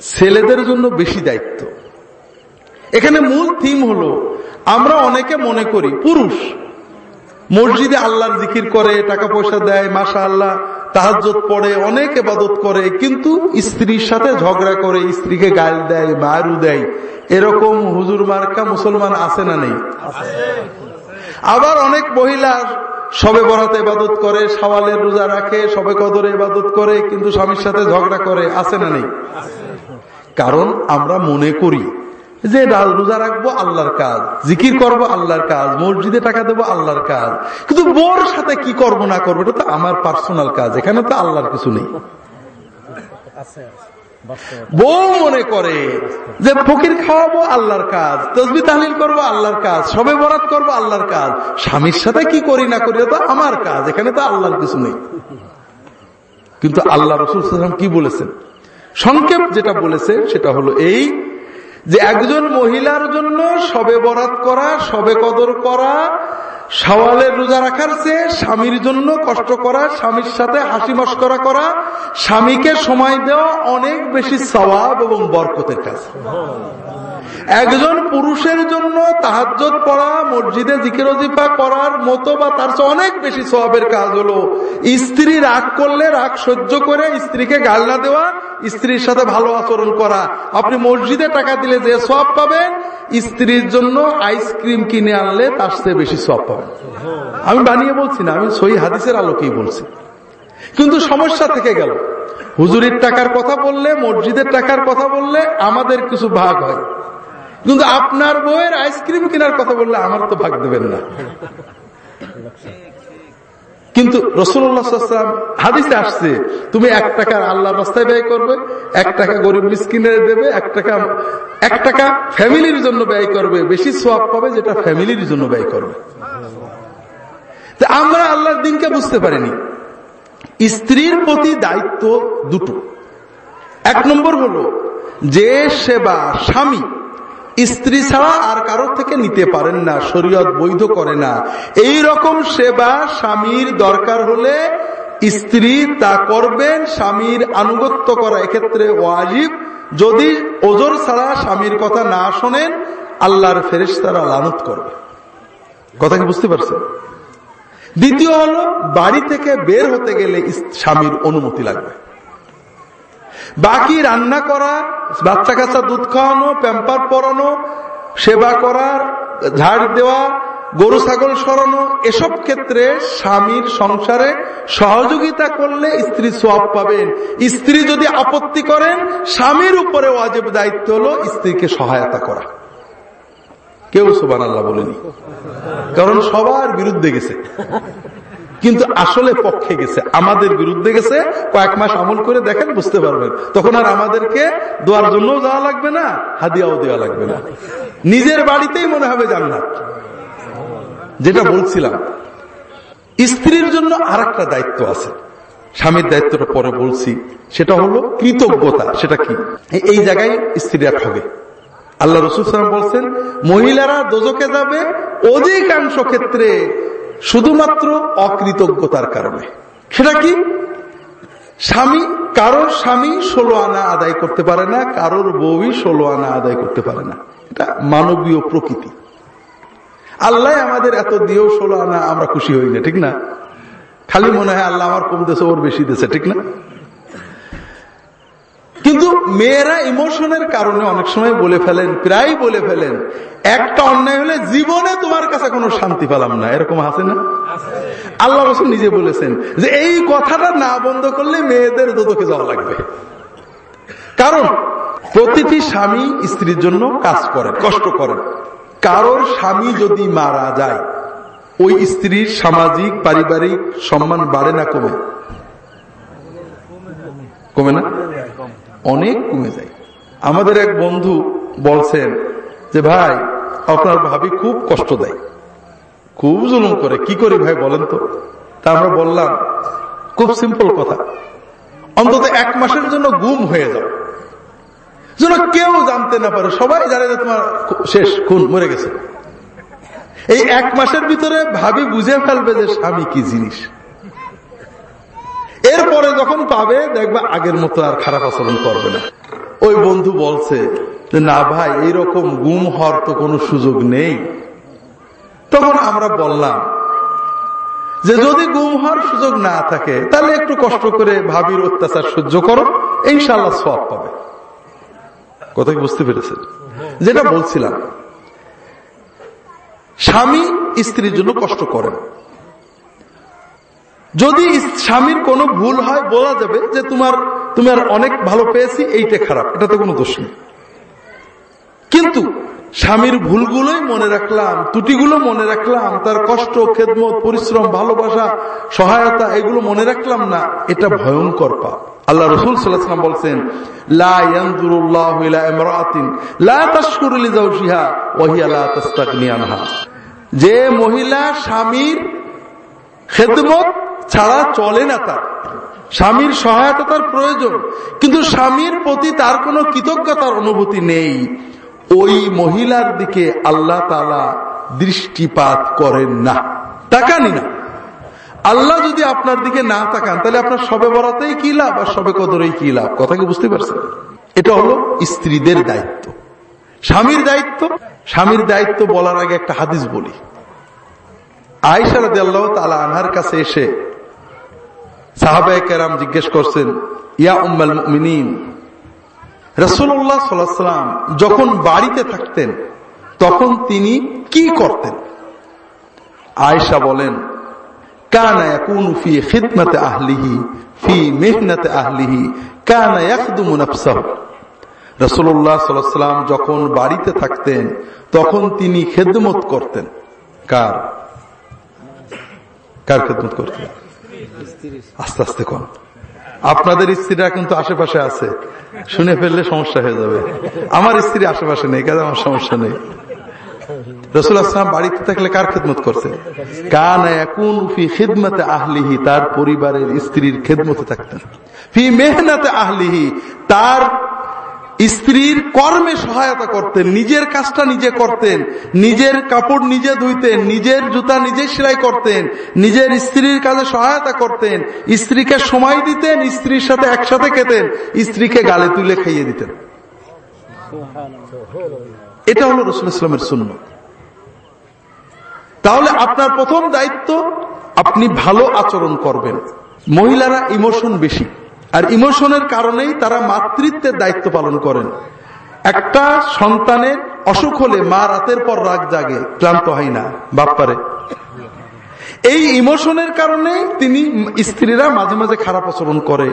ছেলেদের জন্য বেশি দায়িত্ব। এখানে মূল থিম হলো, আমরা অনেকে মনে করি পুরুষ মসজিদে আল্লাহর জিকির করে টাকা পয়সা দেয় মাসা আল্লাহ তাহাজত পড়ে, অনেক এবাদত করে, কিন্তু স্ত্রীর সাথে ঝগড়া করে, স্ত্রীকে গাল দেয় মারু দেয়। এরকম হুজুর মার্কা মুসলমান আছে না নেই? আবার অনেক মহিলা সবে বরাতে ইবাদত করে, সওয়ালের রোজা রাখে, সবে কদরে ইবাদত করে, কিন্তু স্বামীর সাথে ঝগড়া করে, আছে না নেই? কারণ আমরা মনে করি যে রোজা রাখব আল্লাহর কাজ, জিকির করব আল্লাহর কাজ, মসজিদে টাকা দেবো আল্লাহর কাজ। কিন্তু বোর সাথে কি করব না করব, এটা তো আমার পার্সোনাল কাজ, এখানে তো আল্লাহর কিছু নেই। বউ মনে করে যে ফকির খাওয়াবো আল্লাহর কাজ, তসবি তাহলিল করব আল্লাহর কাজ, সবে বরাত করব আল্লাহর কাজ। স্বামীর সাথে কি করি না করি তো আমার কাজ, এখানে তো আল্লাহর কিছু নেই। কিন্তু আল্লাহ রসুল কি বলেছেন? সংক্ষেপ যেটা বলেছে, সেটা হলো এই যে একজন মহিলার জন্য সবে বরাত করা সবে কদর করা সওয়ালের রোজা রাখার চেয়ে স্বামীর জন্য কষ্ট করা, স্বামীর সাথে হাসি মস্করা করা, স্বামীকে সময় দেওয়া অনেক বেশি সবাব এবং বরকতের কাজ। একজন পুরুষের জন্য তাহাজ্জত পড়া, মসজিদে জিকিরজিফা করার মতো বা তার চেয়ে অনেক বেশি সবাবের কাজ হলো স্ত্রী রাগ করলে রাগ সহ্য করে স্ত্রীকে গাল না দেওয়া, স্ত্রীর সাথে ভালো আচরণ করা। আপনি মসজিদে টাকা দিলে যে সব পাবেন, স্ত্রীর জন্য আইসক্রিম কিনে আনলে তার চেয়ে বেশি সব পাবেন। আমি বানিয়ে বলছি না, আমি সই হাদিসের আলোকেই বলছি। কিন্তু সমস্যা থেকে গেল। হুজুরির টাকার কথা বললে, মসজিদের টাকার কথা বললে আমাদের কিছু ভাগ হয়। কিন্তু আপনার বইয়ের আইসক্রিম কেনার কথা বললে আমার তো ভাগ দেবেন না। কিন্তু রসুল্লাহাম হাদিসে আসছে, তুমি এক টাকা আল্লাহ রাস্তায় ব্যয় করবে, এক টাকা গরিব মিসকিনে দেবে, এক টাকা এক টাকা ফ্যামিলির জন্য ব্যয় করবে, বেশি সোয়াব পাবে যেটা ফ্যামিলির জন্য ব্যয় করবে। আমরা আল্লাহর দিনকে বুঝতে পারিনি। স্ত্রীর প্রতি দায়িত্ব দুটো। এক নম্বর হলো, যে সেবা স্বামী, স্ত্রী ছাড়া আর কারোর থেকে নিতে পারেন না, শরীয়ত বৈধ করে না। এই রকম সেবা স্বামীর দরকার হলে স্ত্রী তা করবেন, স্বামীর আনুগত্য করা এক্ষেত্রে ওয়াজিব। যদি ওজোর ছাড়া স্বামীর কথা না শোনেন, আল্লাহর ফেরেস তারা লানত করবে। কথা কি বুঝতে পারছেন? দ্বিতীয় হলো, বাড়ি থেকে বের হতে গেলে স্বামীর অনুমতি লাগবে। বাকি রান্না করা, বাচ্চা কাচ্চা দুধ খাওয়ানো, প্যাম্পার পরানো, সেবা করার ঝাড় দেওয়া, গরু, ছাগল সরানো, এসব ক্ষেত্রে স্বামীর সংসারে সহযোগিতা করলে স্ত্রী সোয়াব পাবেন। স্ত্রী যদি আপত্তি করেন, স্বামীর উপরে ওয়াজেব দায়িত্ব হলো স্ত্রীকে সহায়তা করা। কেউ সোবান আল্লাহ বলেনি। কারণ সবার বিরুদ্ধে গেছে। কিন্তু আসলে পক্ষে গেছে। আমাদের বিরুদ্ধে গেছে, কয়েক মাস আমল করে দেখেন, বুঝতে পারবেন। তখন আর আমাদেরকে দোয়ার জন্য যাওয়া লাগবে না, হাদিয়াও দেওয়া লাগবে না। নিজের বাড়িতেই মনে হবে জান্নাত। যেটা বলছিলাম, স্ত্রীর জন্য আর দায়িত্ব আছে। স্বামীর দায়িত্বটা পরে বলছি। সেটা হলো কৃতজ্ঞতা। সেটা কি? এই জায়গায় স্ত্রীরা ঠগে আল্লাহ রসুল বলছেন, মহিলারা দোজকে যাবে অধিকাংশ ক্ষেত্রে শুধুমাত্র অকৃতজ্ঞতার কারণে। সেটা কি? স্বামী, কারোর স্বামী ষোলো আনা আদায় করতে পারে না, কারোর বউই ষোলো আনা আদায় করতে পারে না। এটা মানবীয় প্রকৃতি। আল্লাহ আমাদের এত দিয়েও ষোলো আনা আমরা খুশি হই না, ঠিক না? খালি মনে হয় আল্লাহ আমার কম দেশে ওর বেশি দেশে ঠিক না? কিন্তু মেয়েরা ইমোশনের কারণে অনেক সময় বলে ফেলেন প্রায় বলে ফেলেন, একটা অন্যায় হলে জীবনে তোমার কাছে কোনো শান্তি পেলাম না। এরকম আছে না? আল্লাহ রসুল নিজে বলেছেন যে এই কথাটা না বন্ধ করলে মেয়েদের দোদকে যাওয়া লাগবে। কারণ প্রতিটি স্বামী স্ত্রীর জন্য কাজ করে, কষ্ট করেন কারোর স্বামী যদি মারা যায়, ওই স্ত্রীর সামাজিক, পারিবারিক সম্মান বাড়ে না, কমে? কমে না? অনেক কমে যায়। আমাদের এক বন্ধু বলছেন যে, ভাই, আপনার ভাবি খুব কষ্ট দেয়। খুব জুলুম করে। কি করি ভাই বলেন তো? তা আমরা বললাম, খুব সিম্পল কথা। অন্তত এক মাসের জন্য গুম হয়ে যাও। যেন কেউ জানতে না পারে। সবাই জানে যে তোমার শেষ, খুন, মরে গেছে। এই এক মাসের ভিতরে ভাবি বুঝে ফেলবে যে স্বামী কি জিনিস। এরপরে যখন পাবে, দেখবা আগের মতো আর খারাপ আচরণ করবে না। ওই বন্ধু বলছে না ভাই, এইরকম গুম হওয়ার তো কোনো সুযোগ নেই। তখন আমরা বললাম যে, যদি গুম হওয়ার সুযোগ না থাকে, তাহলে একটু কষ্ট করে ভাবির অত্যাচার সহ্য করো ইনশাল্লাহ সব পাবে। কথা কি বুঝতে পেরেছেন? যেটা বলছিলাম, স্বামী স্ত্রীর জন্য কষ্ট করেন। যদি স্বামীর কোনো ভুল হয়, বলা যাবে যে তোমার, তুমি আর অনেক ভালো পেয়েছি, এইটা খারাপ, এটা তো কোনো দোষ নেই। কিন্তু স্বামীর ভুলগুলোই মনে রাখলাম, ত্রুটিগুলো মনে রাখলাম, তার কষ্ট, খেদমত, পরিশ্রম, ভালোবাসা, সহায়তা, এগুলো মনে রাখলাম না, এটা ভয়ঙ্কর পাপ। আল্লাহ রসুল সাল্লাহাম বলছেন যে মহিলা স্বামীর খেদমত ছাড়া চলে না তার। স্বামমীর সহায়তা তার প্রয়োজন, কিন্তু স্বামীর প্রতি তার কোনো কৃতজ্ঞতার অনুভূতি নেই। ওই মহিলার দিকে আল্লাহ দৃষ্টিপাত করেন না। তাকানি না। আল্লাহ যদি আপনার দিকে না তাকান, তাহলে আপনার সবে বরাতেই কি লাভ আর সবে কদরেই কি লাভ? কথা কি বুঝতে পারছেন? এটা হলো স্ত্রীদের দায়িত্ব। স্বামীর দায়িত্ব স্বামীর দায়িত্ব বলার আগে একটা হাদিস বলি। আয়সার আল্লাহ তালা আনহার কাছে এসে সাহাবায় জিজ্ঞেস করছেন, ইয়া উম্মাল মিনীন রসুল্লাহ সাল্লাম যখন বাড়িতে থাকতেন, তখন তিনি কি করতেন? আয়সা বলেন যখন বাড়িতে থাকতেন, তখন তিনি খেদমত করতেন। কার? কার খেদমত করতেন? আস্তে আস্তে কম আপনাদের স্ত্রীরা কিন্তু আশেপাশে আছে। শুনে ফেললে সমস্যা হয়ে যাবে। আমার স্ত্রী আশেপাশে নেই কাজে আমার সমস্যা নেই? রসুল আসলাম বাড়িতে থাকলে কার খেদমত করছে? কান এখন ফি খিদমতে আহলিহি, তার পরিবারের স্ত্রীর খেদমতে থাকতেন। ফি মেহনাতে আহলিহি, তার স্ত্রীর কর্মে সহায়তা করতেন, নিজের কাজটা নিজে করতেন, নিজের কাপড় নিজে ধুইতেন, নিজের জুতা নিজে সেলাই করতেন, নিজের স্ত্রীর কাজে সহায়তা করতেন, স্ত্রীকে সময় দিতেন, স্ত্রীর সাথে একসাথে খেতেন, স্ত্রীকে গালে তুলে খাইয়ে দিতেন। এটা হলো রসুল ইসলামের শূন্য তাহলে আপনার প্রথম দায়িত্ব, আপনি ভালো আচরণ করবেন। মহিলারা ইমোশন বেশি। আর ইমোশনের কারণেই তারা মাতৃত্বের দায়িত্ব পালন করেন। একটা সন্তানের অসুখ হলে মা রাতের পর রাগ জাগে, ক্লান্ত হয় না বাপ্পারে এই ইমোশনের কারণে তিনি স্ত্রীরা মাঝে মাঝে খারাপ আচরণ করে,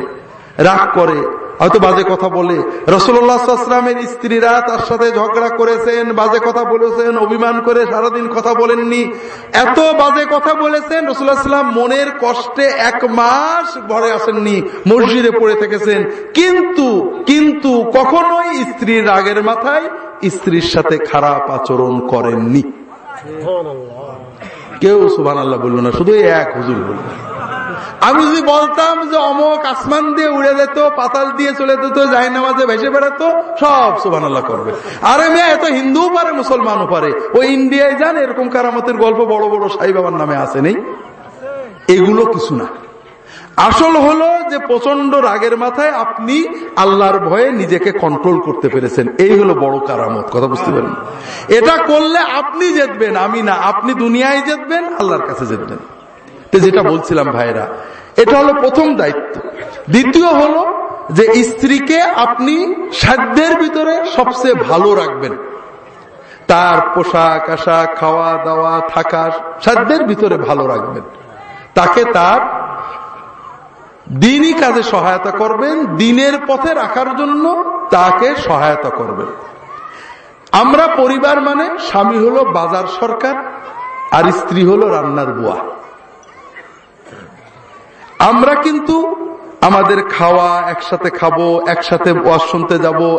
রাগ করে হয়তো বাজে কথা বলে। রসুল্লাহামের স্ত্রীরা তার সাথে ঝগড়া করেছেন বাজে কথা বলেছেন অভিমান করে সারাদিন কথা বলেননি। এত বাজে কথা বলেছেন রসুল্লাহাম মনের কষ্টে এক মাস ঘরে আসেননি মসজিদে পড়ে থেকেছেন। কিন্তু কিন্তু কখনোই স্ত্রীর রাগের মাথায় স্ত্রীর সাথে খারাপ আচরণ করেননি। কেউ সুবান আল্লাহ বলল না শুধু এক হুজুর বলল। আমি যদি বলতাম যে অমক আসমান দিয়ে উড়ে যেত, পাতাল দিয়ে চলে যেত যাই নামাজে ভেসে বেড়াতো, সব সুবান করবে। আরে মেয়ে এত হিন্দুও পারে মুসলমানও পারে ওই ইন্ডিয়ায় যান, এরকম কারামতের গল্প বড় বড় সাই বাবার নামে আসে নেই? এগুলো কিছু না। আসল হলো যে প্রচণ্ড রাগের মাথায় আপনি আল্লাহর ভয়ে নিজেকে কন্ট্রোল করতে পেরেছেন। এই হলো বড় কারামত, কথা বুঝতে পারেন এটা করলে আপনি জেতবেন, আমি না। আপনি দুনিয়ায় জেতবেন, আল্লাহর কাছে জিতবেন। যেটা বলছিলাম ভাইরা, এটা হলো প্রথম দায়িত্ব। দ্বিতীয় হলো যে স্ত্রীকে আপনি সাধ্যের ভিতরে সবচেয়ে ভালো রাখবেন। তার পোশাক, আশাক, খাওয়া, দাওয়া, থাকা, সাধ্যের ভিতরে ভালো রাখবেন। তাকে তার দিনই কাজে সহায়তা করবেন, দিনের পথে রাখার জন্য তাকে সহায়তা করবেন। আমরা পরিবার মানে স্বামী হলো বাজার সরকার, আর স্ত্রী হলো রান্নার বুয়া। আমরা কিন্তু আমাদের খাওয়া, একসাথে খাব, একসাথে শুনতে যাব।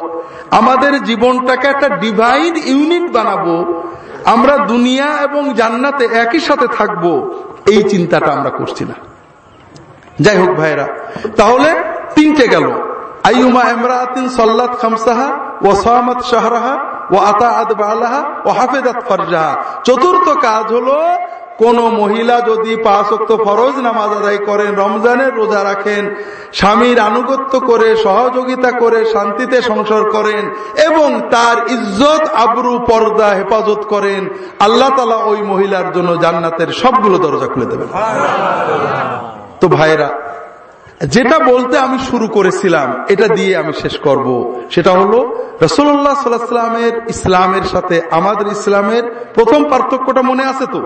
আমাদের জীবনটাকে একটা ডিভাইন ইউনিট বানাবো। আমরা দুনিয়া এবং জান্নাতে একই সাথে থাকব। এই চিন্তাটা আমরা করছি না। যাই হোক ভাইরা তাহলে তিনটে গেল। আইমা এমরাতিন সল্লাত খামসাহা ও সাহামত শাহরাহা ও আতা আদ ও হাফেদাত ফরজাহা। চতুর্থ কাজ হলো কোন মহিলা যদি পাঁচক্ত ফরজ নামাজ আদায় করেন, রমজানের রোজা রাখেন, স্বামীর আনুগত্য করে, সহযোগিতা করে, শান্তিতে সংসার করেন, এবং তার ইজ্জত, আবরু, পর্দা হেফাজত করেন, আল্লাহ তালা ওই মহিলার জন্য জান্নাতের সবগুলো দরজা খুলে দেবেন। তো ভাইরা যেটা বলতে আমি শুরু করেছিলাম, এটা দিয়ে আমি শেষ করব। সেটা হলো রসুল্লাহ সাল্লামের ইসলামের সাথে আমাদের ইসলামের প্রথম পার্থক্যটা মনে আছে তো?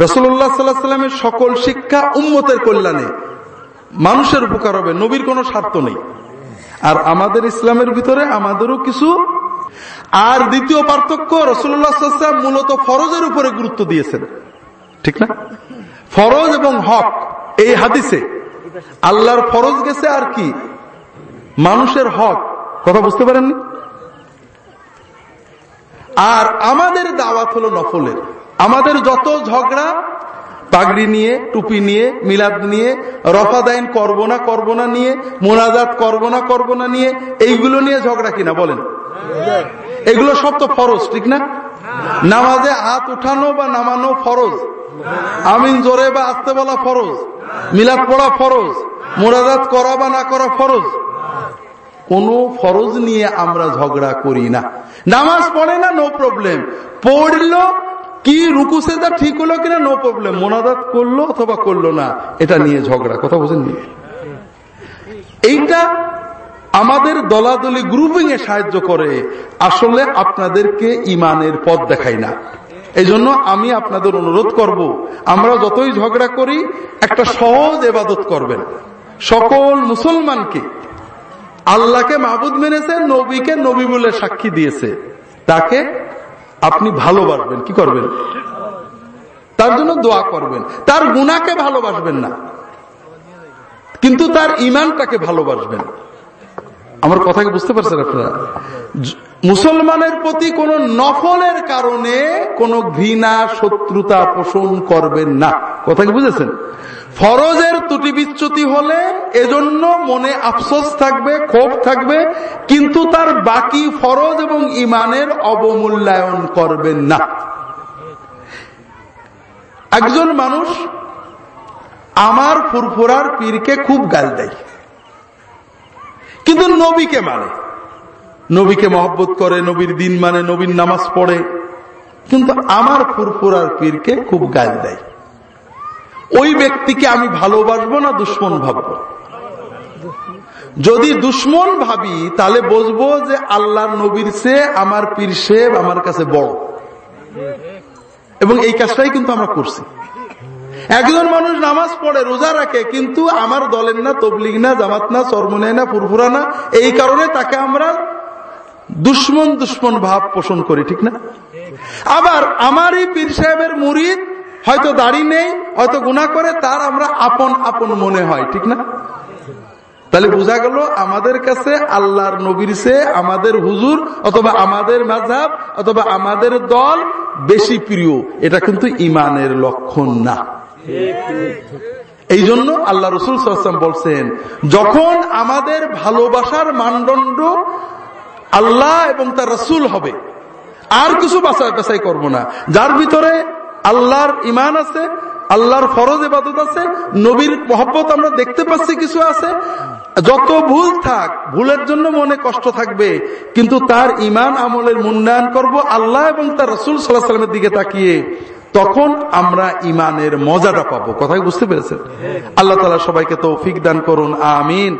রসুল্লাহ সাল্লাহামের সকল শিক্ষা উম্মতের কল্যাণে। মানুষের উপকার হবে, নবীর কোনো স্বার্থ নেই। আর আমাদের ইসলামের ভিতরে আমাদেরও কিছু। আর দ্বিতীয় পার্থক্য রসুল্লাহাম মূলত ফরজের উপরে গুরুত্ব দিয়েছেন। ঠিক না? ফরজ এবং হক, এই হাদিসে আল্লাহর ফরজ গেছে আর কি? মানুষের হক। কথা বুঝতে পারেননি? আর আমাদের দাওয়াত হলো নফলের। আমাদের যত ঝগড়া, পাগড়ি নিয়ে, টুপি নিয়ে, মিলাদ নিয়ে, রফাদাইন করব না করব না নিয়ে, মোনাজাত করব না করব না নিয়ে, এইগুলো নিয়ে ঝগড়া কিনা বলেন। এগুলো সব তো ফরজ, ঠিক না? নামাজে হাত উঠানো বা নামানো ফরজ। আমিন জোরে বা আসতে বলা ফরজ। মিলাদ পড়া ফরজ। মোনাজাত করা বা না করা ফরজ। কোন ফরজ নিয়ে আমরা ঝগড়া করি না। নামাজ পড়ে না নো প্রবলেম পড়ল কি রুকু সেদা ঠিক হলো কিনা? নো প্রবলেম মোনাদাত করল অথবা করল না? এটা নিয়ে ঝগড়া। কথা বোঝেননি এইটা আমাদের দলাদলি গ্রুপিং এ সাহায্য করে। আসলে আপনাদেরকে ইমানের পথ দেখাই না। এই জন্য আমি আপনাদের অনুরোধ করব, আমরা যতই ঝগড়া করি, একটা সহজ এবাদত করবেন। সকল মুসলমানকে। আল্লাহকে মাহবুদ মেনেছে, নবীকে নবী বলে সাক্ষী দিয়েছে। তাকে আপনি ভালোবাসবেন, কি করবেন? তার জন্য দোয়া করবেন। তার গুণাকে ভালোবাসবেন না। কিন্তু তার ইমানটাকে ভালোবাসবেন। আমার কথাকে বুঝতে পারছেন আপনারা? মুসলমানের প্রতি কোন নফলের কারণে কোন ঘৃণা, শত্রুতা পোষণ করবেন না। কথা কি বুঝেছেন? ফরজের ত্রুটি বিচ্যুতি হলে এজন্য মনে আফসোস থাকবে, ক্ষোভ থাকবে, কিন্তু তার বাকি ফরজ এবং ইমানের অবমূল্যায়ন করবেন না। একজন মানুষ আমার ফুরফুরার পীরকে খুব গাল দেয়, কিন্তু নবীকে মানে। নবীকে মহব্বত করে, নবীর দিন মানে নবীর নামাজ পড়ে, কিন্তু আমার ফুরফুরার পীরকে খুব গাল দেয়। ওই ব্যক্তিকে আমি ভালোবাসবো না দুশ্মন ভাববো? যদি দুশ্মন ভাবি, তাহলে বুঝব যে আল্লাহর নবীর সে আমার পীর সেব আমার কাছে বড়। এবং এই কাজটাই কিন্তু আমরা করছি। একজন মানুষ নামাজ পড়ে, রোজা রাখে, কিন্তু আমার দলের না, তবলিগ না, জামাত না চরমনে না, ফুরফুরা না, এই কারণে তাকে আমরা দুশ্মন দুশ্মন ভাব পোষণ করি, ঠিক না? আবার আমারই পীর সাহেবের মুরিদ হয়তো দাড়ি নেই, হয়তো গুণা করে, তার আমরা আপন আপন মনে হয়, ঠিক না? তাহলে বোঝা গেল আমাদের কাছে আল্লাহর নবীর সে আমাদের হুজুর অথবা আমাদের মাঝাব অথবা আমাদের দল বেশি প্রিয়। এটা কিন্তু ইমানের লক্ষণ না। এই জন্য আল্লাহ রসুল বলছেন, যখন আমাদের ভালোবাসার মানদণ্ড আল্লাহ এবং তার রসুল হবে, আর কিছু বাছাই বাছাই করব না। যার ভিতরে আল্লাহর ইমান আছে, আল্লাহর ফরজ এবাদত আছে, নবীর মহব্বত আমরা দেখতে পাচ্ছি, কিছু আছে। যত ভুল থাক, ভুলের জন্য মনে কষ্ট থাকবে, কিন্তু তার ইমান আমলের মূল্যায়ন করব আল্লাহ এবং তার রসুল সাল্লাহ সাল্লামের দিকে তাকিয়ে, তখন আমরা ইমানের মজাটা পাবো। কথাই বুঝতে পেরেছেন? আল্লাহ তালা সবাইকে তৌফিক দান করুন, আমিন।